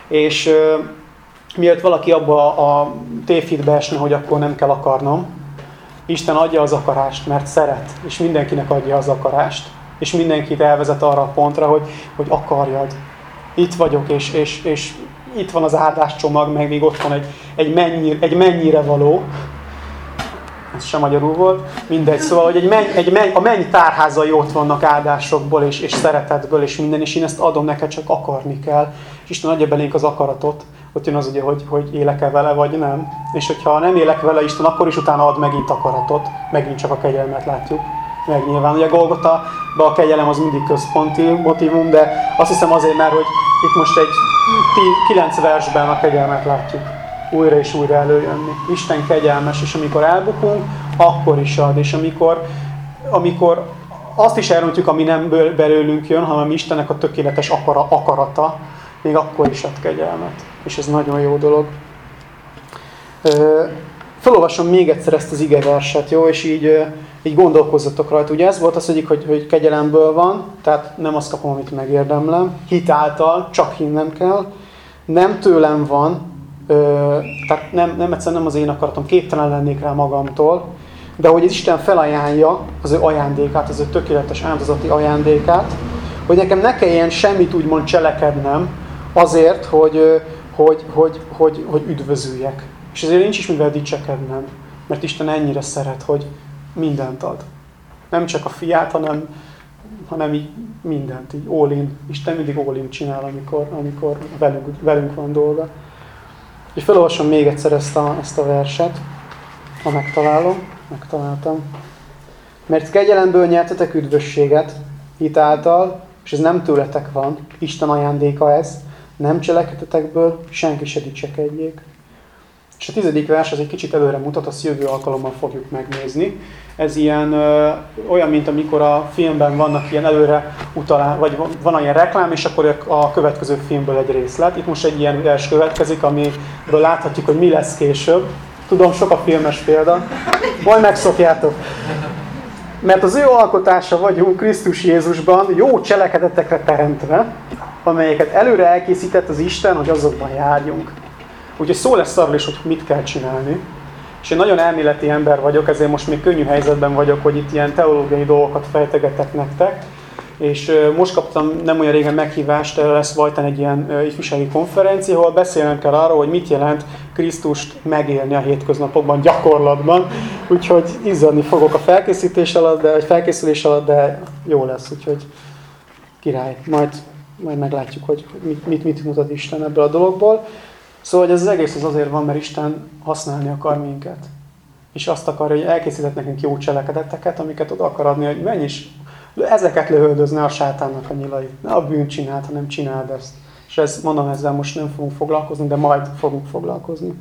És ö, miért valaki abba a tévhitbe esne, hogy akkor nem kell akarnom, Isten adja az akarást, mert szeret, és mindenkinek adja az akarást. És mindenkit elvezet arra a pontra, hogy, hogy akarjad. Itt vagyok, és, és, és itt van az áldáscsomag, meg még ott van egy, egy, mennyi, egy mennyire való, ez sem magyarul volt, mindegy, szóval, hogy egy menny, egy menny, a menny tárházai ott vannak áldásokból, és, és szeretetből, és minden, és én ezt adom neked, csak akarni kell. És Isten adja belénk az akaratot, ott jön az ugye, hogy, hogy élek-e vele, vagy nem. És hogyha nem élek vele Isten, akkor is utána ad megint akaratot, megint csak a kegyelmet látjuk. Meg nyilván, ugye Golgota, a kegyelem az mindig központi motivum, de azt hiszem azért, mert hogy itt most egy 9 versben a kegyelmet látjuk újra és újra előjönni. Isten kegyelmes, és amikor elbukunk, akkor is ad. És amikor, amikor azt is elrontjuk, ami nem belőlünk jön, hanem Istennek a tökéletes akara, akarata, még akkor is ad kegyelmet. És ez nagyon jó dolog. Felolvasom még egyszer ezt az igeverset, jó? És így, így gondolkozzatok rajta. Ugye ez volt az egyik, hogy, hogy kegyelemből van, tehát nem azt kapom, amit megérdemlem. Hitáltal, csak hinnem kell. Nem tőlem van, tehát nem, nem egyszerűen nem az én akaratom, képtelen lennék rá magamtól, de hogy Isten felajánlja az ő ajándékát, az ő tökéletes áldozati ajándékát, hogy nekem ne kelljen semmit úgymond cselekednem azért, hogy, hogy, hogy, hogy, hogy üdvözüljek. És ezért nincs is mivel dicsekednem, mert Isten ennyire szeret, hogy mindent ad. Nem csak a fiát, hanem, hanem így mindent, így all in. Isten mindig all in csinál, amikor, amikor velünk, velünk van dolga. És felolvasom még egyszer ezt a, ezt a verset, ha megtalálom. Megtaláltam. Mert kegyelemből nyertetek üdvösséget hitáltal, és ez nem tőletek van, Isten ajándéka ez, nem cselekedetekből senki se dicsekedjék. És a tizedik vers az egy kicsit előre mutat, azt jövő alkalommal fogjuk megnézni. Ez ilyen ö, olyan, mint amikor a filmben vannak ilyen előre utalá, vagy van ilyen reklám, és akkor a következő filmből egy részlet. Itt most egy ilyen vers következik, amiből láthatjuk, hogy mi lesz később. Tudom, sok a filmes példa. Majd megszokjátok. Mert az ő alkotása vagyunk Krisztus Jézusban, jó cselekedetekre teremtve, amelyeket előre elkészített az Isten, hogy azokban járjunk. Úgyhogy szó lesz arról is, hogy mit kell csinálni. És én nagyon elméleti ember vagyok, ezért most még könnyű helyzetben vagyok, hogy itt ilyen teológiai dolgokat fejtegetek nektek. És most kaptam nem olyan régen meghívást, lesz Vajtán egy ilyen ifjúsági konferencia, ahol beszélnem kell arról, hogy mit jelent Krisztust megélni a hétköznapokban, gyakorlatban. Úgyhogy izzadni fogok a felkészítés alatt, de, vagy felkészülés alatt, de jó lesz, úgyhogy király. Majd, majd meglátjuk, hogy mit, mit, mit mutat Isten ebből a dologból. Szóval hogy ez az egész az azért van, mert Isten használni akar minket. És azt akarja, hogy elkészített nekünk jó cselekedeteket, amiket oda akar adni, hogy menj is, ezeket lehöldözne a sátánnak a nyilait. Ne a bűn csinált, hanem csináld ezt. És ez, mondom, ezzel most nem fogunk foglalkozni, de majd fogunk foglalkozni.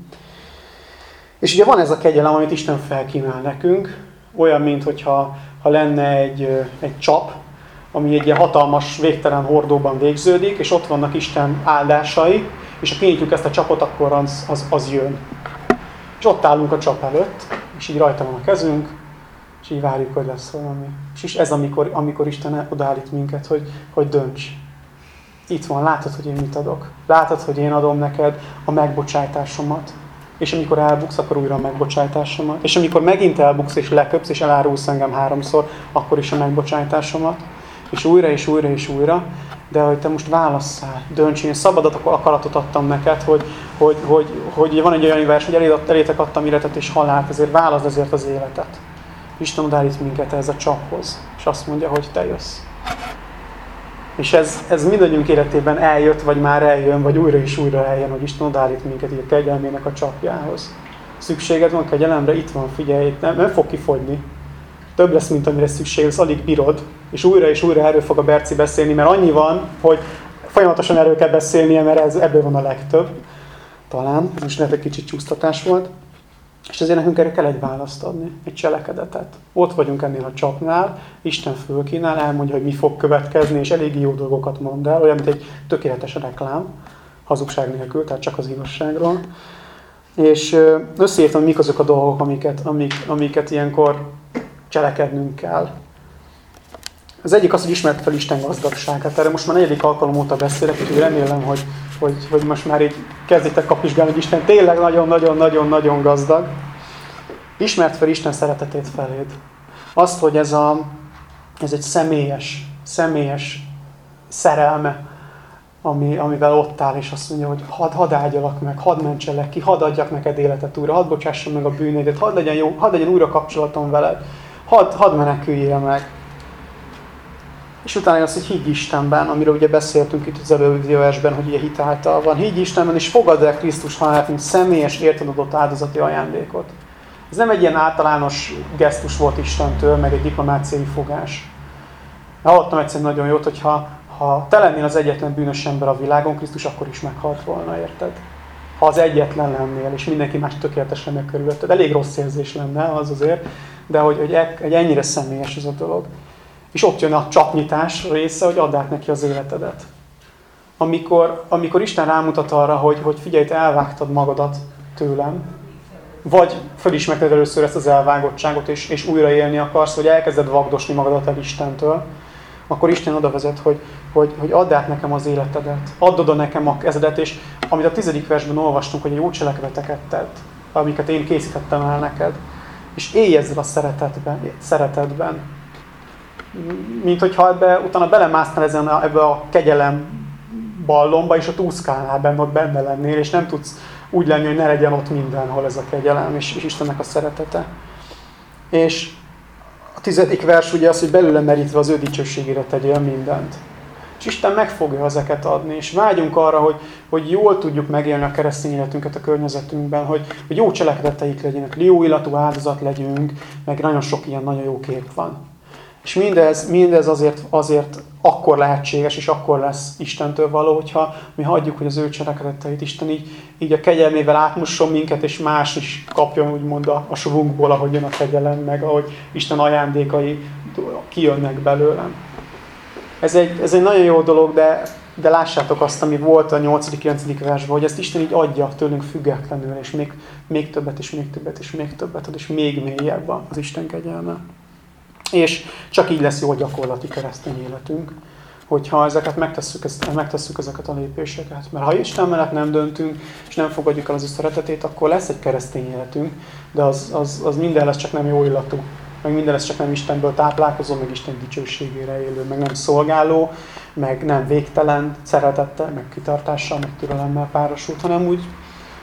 És ugye van ez a kegyelem, amit Isten felkínál nekünk, olyan, mint hogyha ha lenne egy, egy csap, ami egy ilyen hatalmas, végtelen hordóban végződik, és ott vannak Isten áldásai, és ha kinyitjuk ezt a csapot, akkor az, az, az jön. És ott állunk a csap előtt, és így rajta van a kezünk, és így várjuk, hogy lesz valami. És ez amikor, amikor Isten odállít minket, hogy, hogy dönts. Itt van, látod, hogy én mit adok. Látod, hogy én adom neked a megbocsátásomat. És amikor elbuksz, akkor újra a megbocsátásomat. És amikor megint elbuksz és leköpsz, és elárulsz engem háromszor, akkor is a megbocsátásomat. És újra, és újra, és újra de hogy te most válasszál, dönts, én szabadat akaratot adtam neked, hogy, hogy, hogy, hogy van egy olyan vers, hogy elétek adtam életet és halált, ezért válasz ezért az életet. Isten odállít minket ez a csaphoz, és azt mondja, hogy te jössz. És ez, ez mindannyiunk életében eljött, vagy már eljön, vagy újra és újra eljön, hogy Isten odállít minket így a kegyelmének a csapjához. Szükséged van kegyelemre? Itt van, figyelj, nem, nem fog kifogyni. Több lesz, mint amire szükség, lesz, alig bírod, és újra és újra erről fog a Berci beszélni, mert annyi van, hogy folyamatosan erről kell beszélnie, mert ez, ebből van a legtöbb. Talán, ez most lehet egy kicsit csúsztatás volt. És ezért nekünk erre kell egy választ adni, egy cselekedetet. Ott vagyunk ennél a csapnál, Isten fölkínál, elmondja, hogy mi fog következni, és elég jó dolgokat mond el, olyan, mint egy tökéletes reklám, hazugság nélkül, tehát csak az igazságról. És összeírtam, mik azok a dolgok, amiket, amik, amiket ilyenkor cselekednünk kell. Az egyik az, hogy ismert fel Isten gazdagságát. Erre most már negyedik alkalom óta beszélek, úgyhogy remélem, hogy, hogy, hogy most már így kezditek kapizsgálni, hogy Isten tényleg nagyon-nagyon-nagyon-nagyon gazdag. Ismert fel Isten szeretetét feléd. Azt, hogy ez, a, ez egy személyes, személyes szerelme, ami, amivel ott áll, és azt mondja, hogy hadd had ágyalak meg, hadd mentselek ki, hadd adjak neked életet újra, hadd bocsássam meg a bűnédet, hadd legyen, jó, hadd legyen újra kapcsolatom veled, hadd, hadd meneküljél meg. És utána az, hogy higgy Istenben, amiről ugye beszéltünk itt az előző videóesben, hogy ugye hitáltal van. Higgy Istenben, és fogadd el Krisztus halálát, mint személyes értedadott áldozati ajándékot. Ez nem egy ilyen általános gesztus volt Istentől, meg egy diplomáciai fogás. Hallottam egyszer nagyon jót, hogyha ha te lennél az egyetlen bűnös ember a világon, Krisztus akkor is meghalt volna, érted? Ha az egyetlen lennél, és mindenki más tökéletes lenne körülötted. Elég rossz érzés lenne az azért, de hogy, hogy, e, hogy ennyire személyes ez a dolog. És ott jön a csapnyitás része, hogy add át neki az életedet. Amikor, amikor Isten rámutat arra, hogy, hogy figyelj, te elvágtad magadat tőlem, vagy felismerted először ezt az elvágottságot, és, és újraélni akarsz, vagy elkezded vagdosni magadat el Istentől, akkor Isten oda vezet, hogy, hogy, hogy add át nekem az életedet, add oda nekem a kezedet, és amit a tizedik versben olvastunk, hogy jó cselekedeteket tett, amiket én készítettem el neked, és élj a szeretetben, szeretetben. Mint hogyha ebbe, utána belemásznál ezen a, ebbe a kegyelem ballomba, és ott úszkálnál benne, ott benne lennél, és nem tudsz úgy lenni, hogy ne legyen ott mindenhol ez a kegyelem, és, és Istennek a szeretete. És a tizedik vers ugye az, hogy belőle merítve az ő dicsőségére tegyél mindent. És Isten meg fogja ezeket adni, és vágyunk arra, hogy, hogy jól tudjuk megélni a keresztény életünket a környezetünkben, hogy, hogy jó cselekedeteik legyenek, jó illatú áldozat legyünk, meg nagyon sok ilyen nagyon jó kép van. És mindez, mindez azért, azért akkor lehetséges, és akkor lesz Istentől való, hogyha mi hagyjuk, hogy az ő cselekedeteit Isten így, így a kegyelmével átmusson minket, és más is kapjon úgymond a, a sorunkból, ahogy jön a kegyelem, meg ahogy Isten ajándékai kijönnek belőlem. Ez egy, ez egy nagyon jó dolog, de, de lássátok azt, ami volt a 8.-9. versben, hogy ezt Isten így adja tőlünk függetlenül, és még, még többet, és még többet, és még többet ad, és még mélyebb az Isten kegyelme. És csak így lesz jó gyakorlati keresztény életünk, hogyha ezeket megtesszük, ezt, megtesszük ezeket a lépéseket. Mert ha Isten mellett nem döntünk, és nem fogadjuk el az ő szeretetét, akkor lesz egy keresztény életünk, de az, az, az minden lesz csak nem jó illatú. Meg minden lesz csak nem Istenből táplálkozó, meg Isten dicsőségére élő, meg nem szolgáló, meg nem végtelen szeretettel, meg kitartással, meg türelemmel párosult, hanem úgy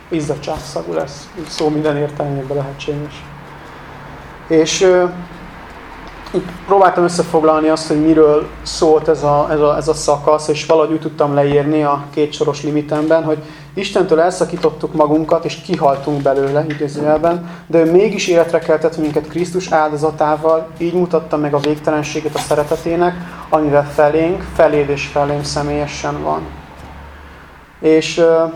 izzadságszagú lesz. Úgy szó minden értelmében lehetséges. És így próbáltam összefoglalni azt, hogy miről szólt ez a, ez a, ez a szakasz, és valahogy úgy tudtam leírni a két soros limitemben, hogy Istentől elszakítottuk magunkat, és kihaltunk belőle, idézőjelben, de ő mégis életre keltett minket Krisztus áldozatával, így mutatta meg a végtelenséget a szeretetének, amivel felénk, feléd és felém személyesen van. És uh,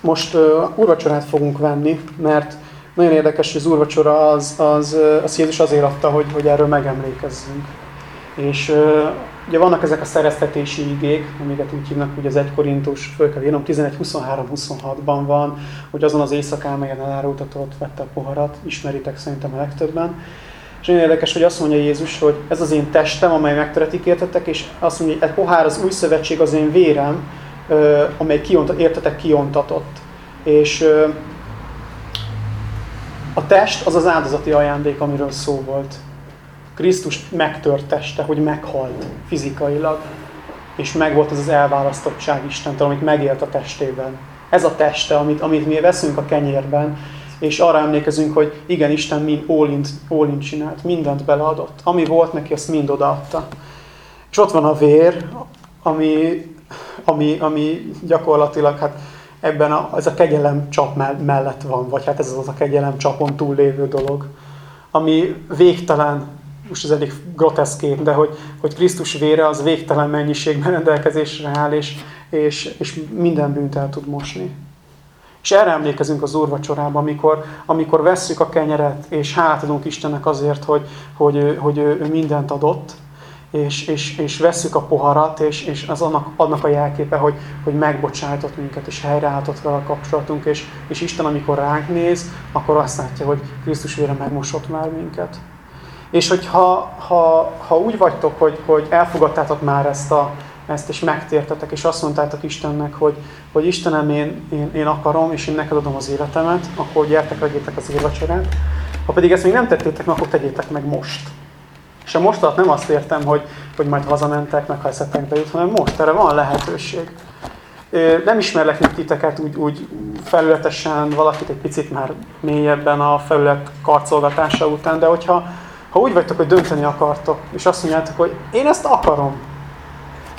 most uh, urvacsorát fogunk venni, mert nagyon érdekes, hogy az úrvacsora az, az, az Jézus azért adta, hogy, hogy erről megemlékezzünk. És ugye vannak ezek a szereztetési igék, amiket úgy hívnak, hogy az 1 Korintus, föl kell írnom, 11, 23, 26-ban van, hogy azon az éjszakán, melyen elárultatott, vette a poharat, ismeritek szerintem a legtöbben. És nagyon érdekes, hogy azt mondja Jézus, hogy ez az én testem, amely megtöretik értetek, és azt mondja, hogy egy pohár az új szövetség az én vérem, amely kiontat, értetek kiontatott. És a test az az áldozati ajándék, amiről szó volt. Krisztus megtört teste, hogy meghalt fizikailag, és megvolt az az elválasztottság Istentől, amit megélt a testében. Ez a teste, amit, amit mi veszünk a kenyérben, és arra emlékezünk, hogy igen, Isten mind ólint csinált, mindent beleadott. Ami volt neki, azt mind odaadta. És ott van a vér, ami, ami, ami gyakorlatilag hát ebben a, ez a kegyelem csap mellett van, vagy hát ez az a kegyelem csapon túllévő dolog, ami végtelen, most ez elég groteszk kép, de hogy, hogy Krisztus vére az végtelen mennyiségben rendelkezésre áll, és, és, és minden bűnt el tud mosni. És erre emlékezünk az úrvacsorában, amikor, amikor vesszük a kenyeret, és hátadunk Istennek azért, hogy, hogy, hogy ő, ő mindent adott, és, és, és vesszük a poharat, és, és az annak, annak a jelképe, hogy, hogy megbocsájtott minket, és helyreállított vele a kapcsolatunk, és, és Isten, amikor ránk néz, akkor azt látja, hogy Krisztus vére megmosott már minket. És hogyha ha, ha úgy vagytok, hogy, hogy elfogadtátok már ezt, a, ezt és megtértetek, és azt mondtátok Istennek, hogy, hogy Istenem, én, én, én akarom, és én neked adom az életemet, akkor gyertek, vegyétek az élvacsorát. Ha pedig ezt még nem tettétek, akkor tegyétek meg most. És a most alatt nem azt értem, hogy, hogy majd hazamentek, meg ha eszettek be hanem most, erre van lehetőség. Nem ismerlek még titeket úgy, úgy felületesen, valakit egy picit már mélyebben a felület karcolgatása után, de hogyha ha úgy vagytok, hogy dönteni akartok, és azt mondjátok, hogy én ezt akarom,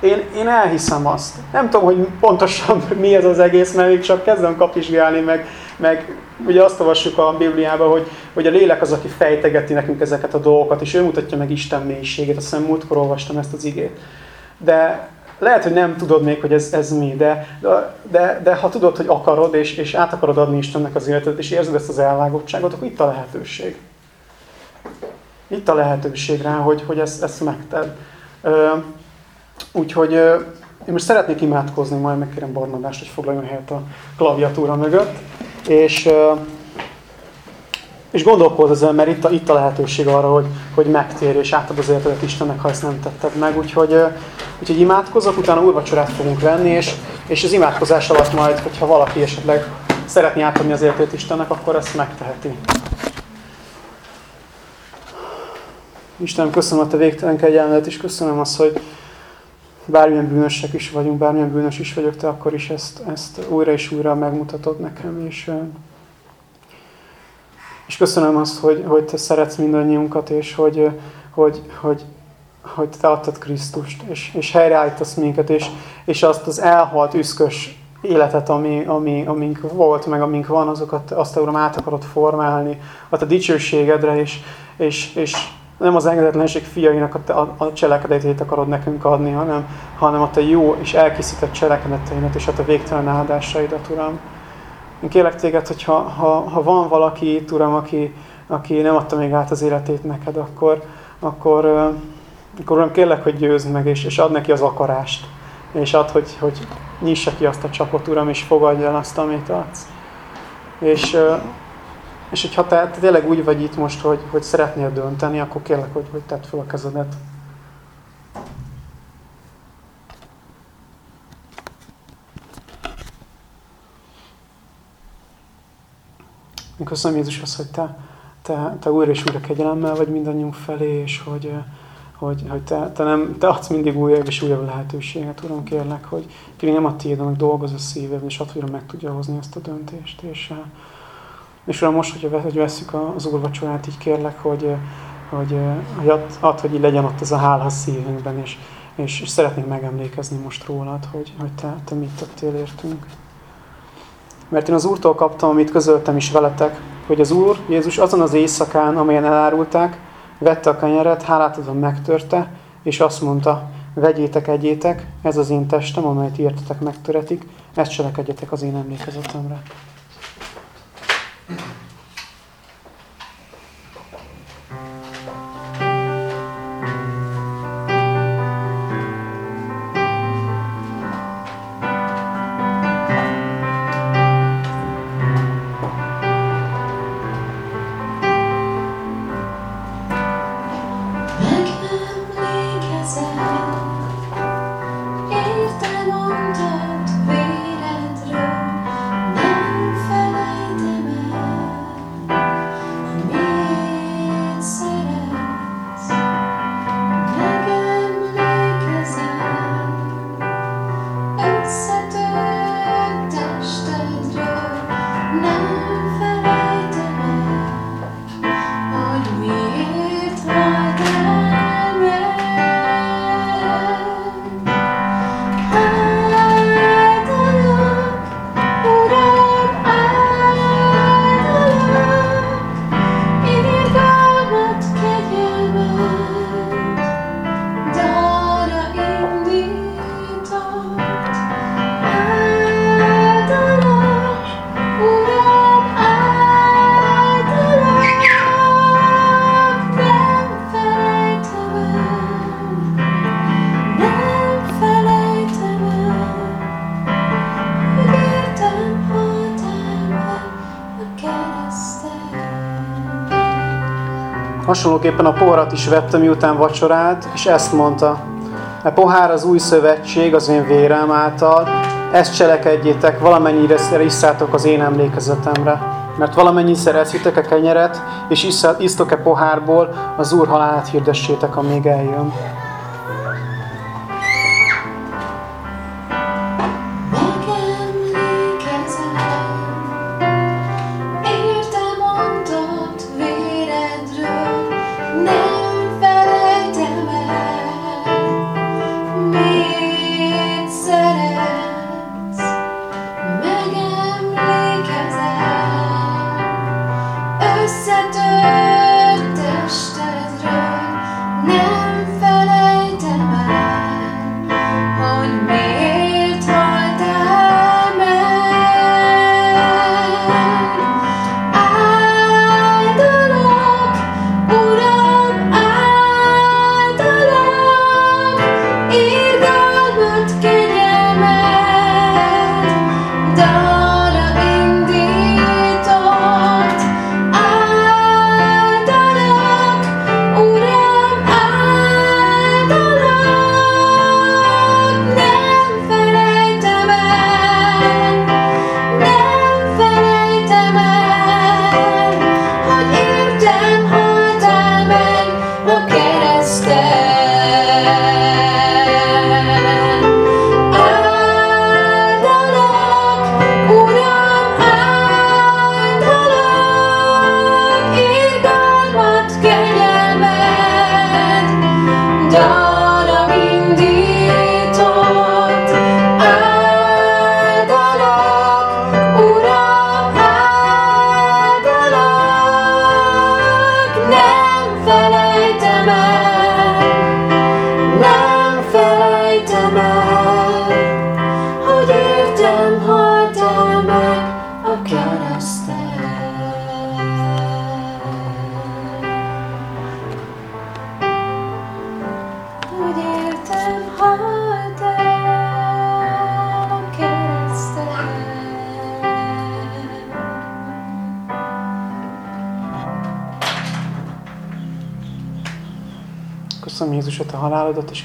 én, én elhiszem azt. Nem tudom, hogy pontosan mi ez az egész, mert még csak kezdem kapizsgálni, meg, meg ugye azt olvassuk a Bibliában, hogy, hogy a lélek az, aki fejtegeti nekünk ezeket a dolgokat, és ő mutatja meg Isten mélységét. Azt hiszem múltkor olvastam ezt az igét. De lehet, hogy nem tudod még, hogy ez, ez mi, de, de, de ha tudod, hogy akarod, és, és át akarod adni Istennek az életet, és érzed ezt az elvágottságot, akkor itt a lehetőség. Itt a lehetőség rá, hogy, hogy ezt, ezt megted. Úgyhogy én most szeretnék imádkozni, majd megkérem Barnabást, hogy foglaljon helyet a klaviatúra mögött. És, és gondolkodz ezen, mert itt a, itt a lehetőség arra, hogy, hogy megtér és átad az életedet Istennek, ha ezt nem tetted meg. Úgyhogy, úgyhogy imádkozok, utána úrvacsorát fogunk venni, és, és az imádkozás alatt majd, hogyha valaki esetleg szeretné átadni az életét Istennek, akkor ezt megteheti. Istenem, köszönöm a Te végtelen kegyelmet, és köszönöm azt, hogy bármilyen bűnösek is vagyunk, bármilyen bűnös is vagyok, Te akkor is ezt, ezt újra és újra megmutatod nekem, és, és köszönöm azt, hogy, hogy Te szeretsz mindannyiunkat, és hogy, hogy, hogy, hogy Te adtad Krisztust, és, és helyreállítasz minket, és, és azt az elhalt, üszkös életet, ami, ami, amink volt, meg amink van, azokat azt, Uram, át akarod formálni a Te dicsőségedre, és, és, és nem az engedetlenség fiainak a, a, a cselekedetét akarod nekünk adni, hanem, hanem a te jó és elkészített cselekedeteimet és a te végtelen áldásaidat, Uram. Én kérlek téged, hogy ha, ha, ha van valaki itt, Uram, aki, aki nem adta még át az életét neked, akkor, akkor, akkor Uram, kérlek, hogy győzd meg, és, és ad neki az akarást. És ad, hogy, hogy nyissa ki azt a csapot, Uram, és fogadja el azt, amit adsz. És és hogyha te, tényleg úgy vagy itt most, hogy, hogy szeretnél dönteni, akkor kérlek, hogy, hogy tedd fel a kezedet. Köszönöm Jézus azt, hogy te, te, te újra és újra kegyelemmel vagy mindannyiunk felé, és hogy, hogy, hogy te, te, nem, te adsz mindig újabb és újabb lehetőséget. Uram, kérlek, hogy pedig nem a tiéd, hanem dolgoz a szíved, és attól meg tudja hozni ezt a döntést. És, és Uram, most, hogy veszük az úrvacsorát, így kérlek, hogy, hogy, hogy add, ad, hogy így legyen ott ez a hála szívünkben, és, és, és szeretnénk megemlékezni most rólad, hogy, hogy te, te mit tettél értünk. Mert én az Úrtól kaptam, amit közöltem is veletek, hogy az Úr Jézus azon az éjszakán, amelyen elárulták, vette a kenyeret, hálát adva megtörte, és azt mondta, vegyétek, egyétek, ez az én testem, amelyet értetek megtöretik, ezt cselekedjetek az én emlékezetemre. Hasonlóképpen a poharat is vette, miután vacsorált, és ezt mondta. A pohár az új szövetség az én vérem által, ezt cselekedjétek, valamennyire isszátok az én emlékezetemre. Mert valamennyiszer eszitek a kenyeret, és isztok-e pohárból, az Úr halálát hirdessétek, amíg eljön.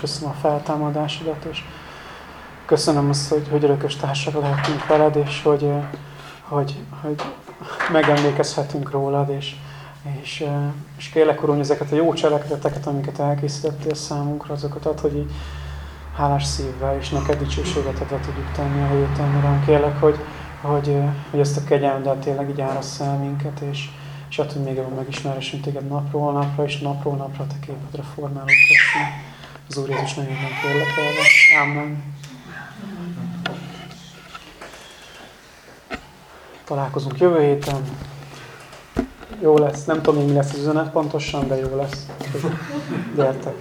Köszönöm a feltámadásodat, és köszönöm azt, hogy, hogy örökös társak lehetünk veled, és hogy, hogy, hogy megemlékezhetünk rólad, és, és, és kérlek, Urunk, ezeket a jó cselekedeteket, amiket elkészítettél számunkra, azokat ad, hogy így hálás szívvel, és neked dicsőséget adva tudjuk tenni, ahogy jöttem, Uram. Kérlek, hogy, hogy, hogy ezt a kegyelmedet tényleg így árasz el minket, és, és attól még ebben megismeressünk téged napról napra, és napról napra te képedre formálunk. Az Úr Jézus nagyon kérlek erre. Amen. Találkozunk jövő héten. Jó lesz. Nem tudom, mi lesz az üzenet pontosan, de jó lesz. Gyertek.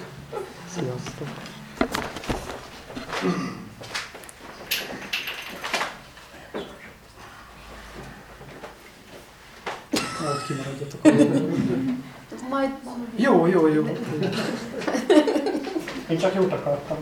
Sziasztok. Majd kimaradjatok. Majd... Jó, jó, jó. Én csak jót akartam.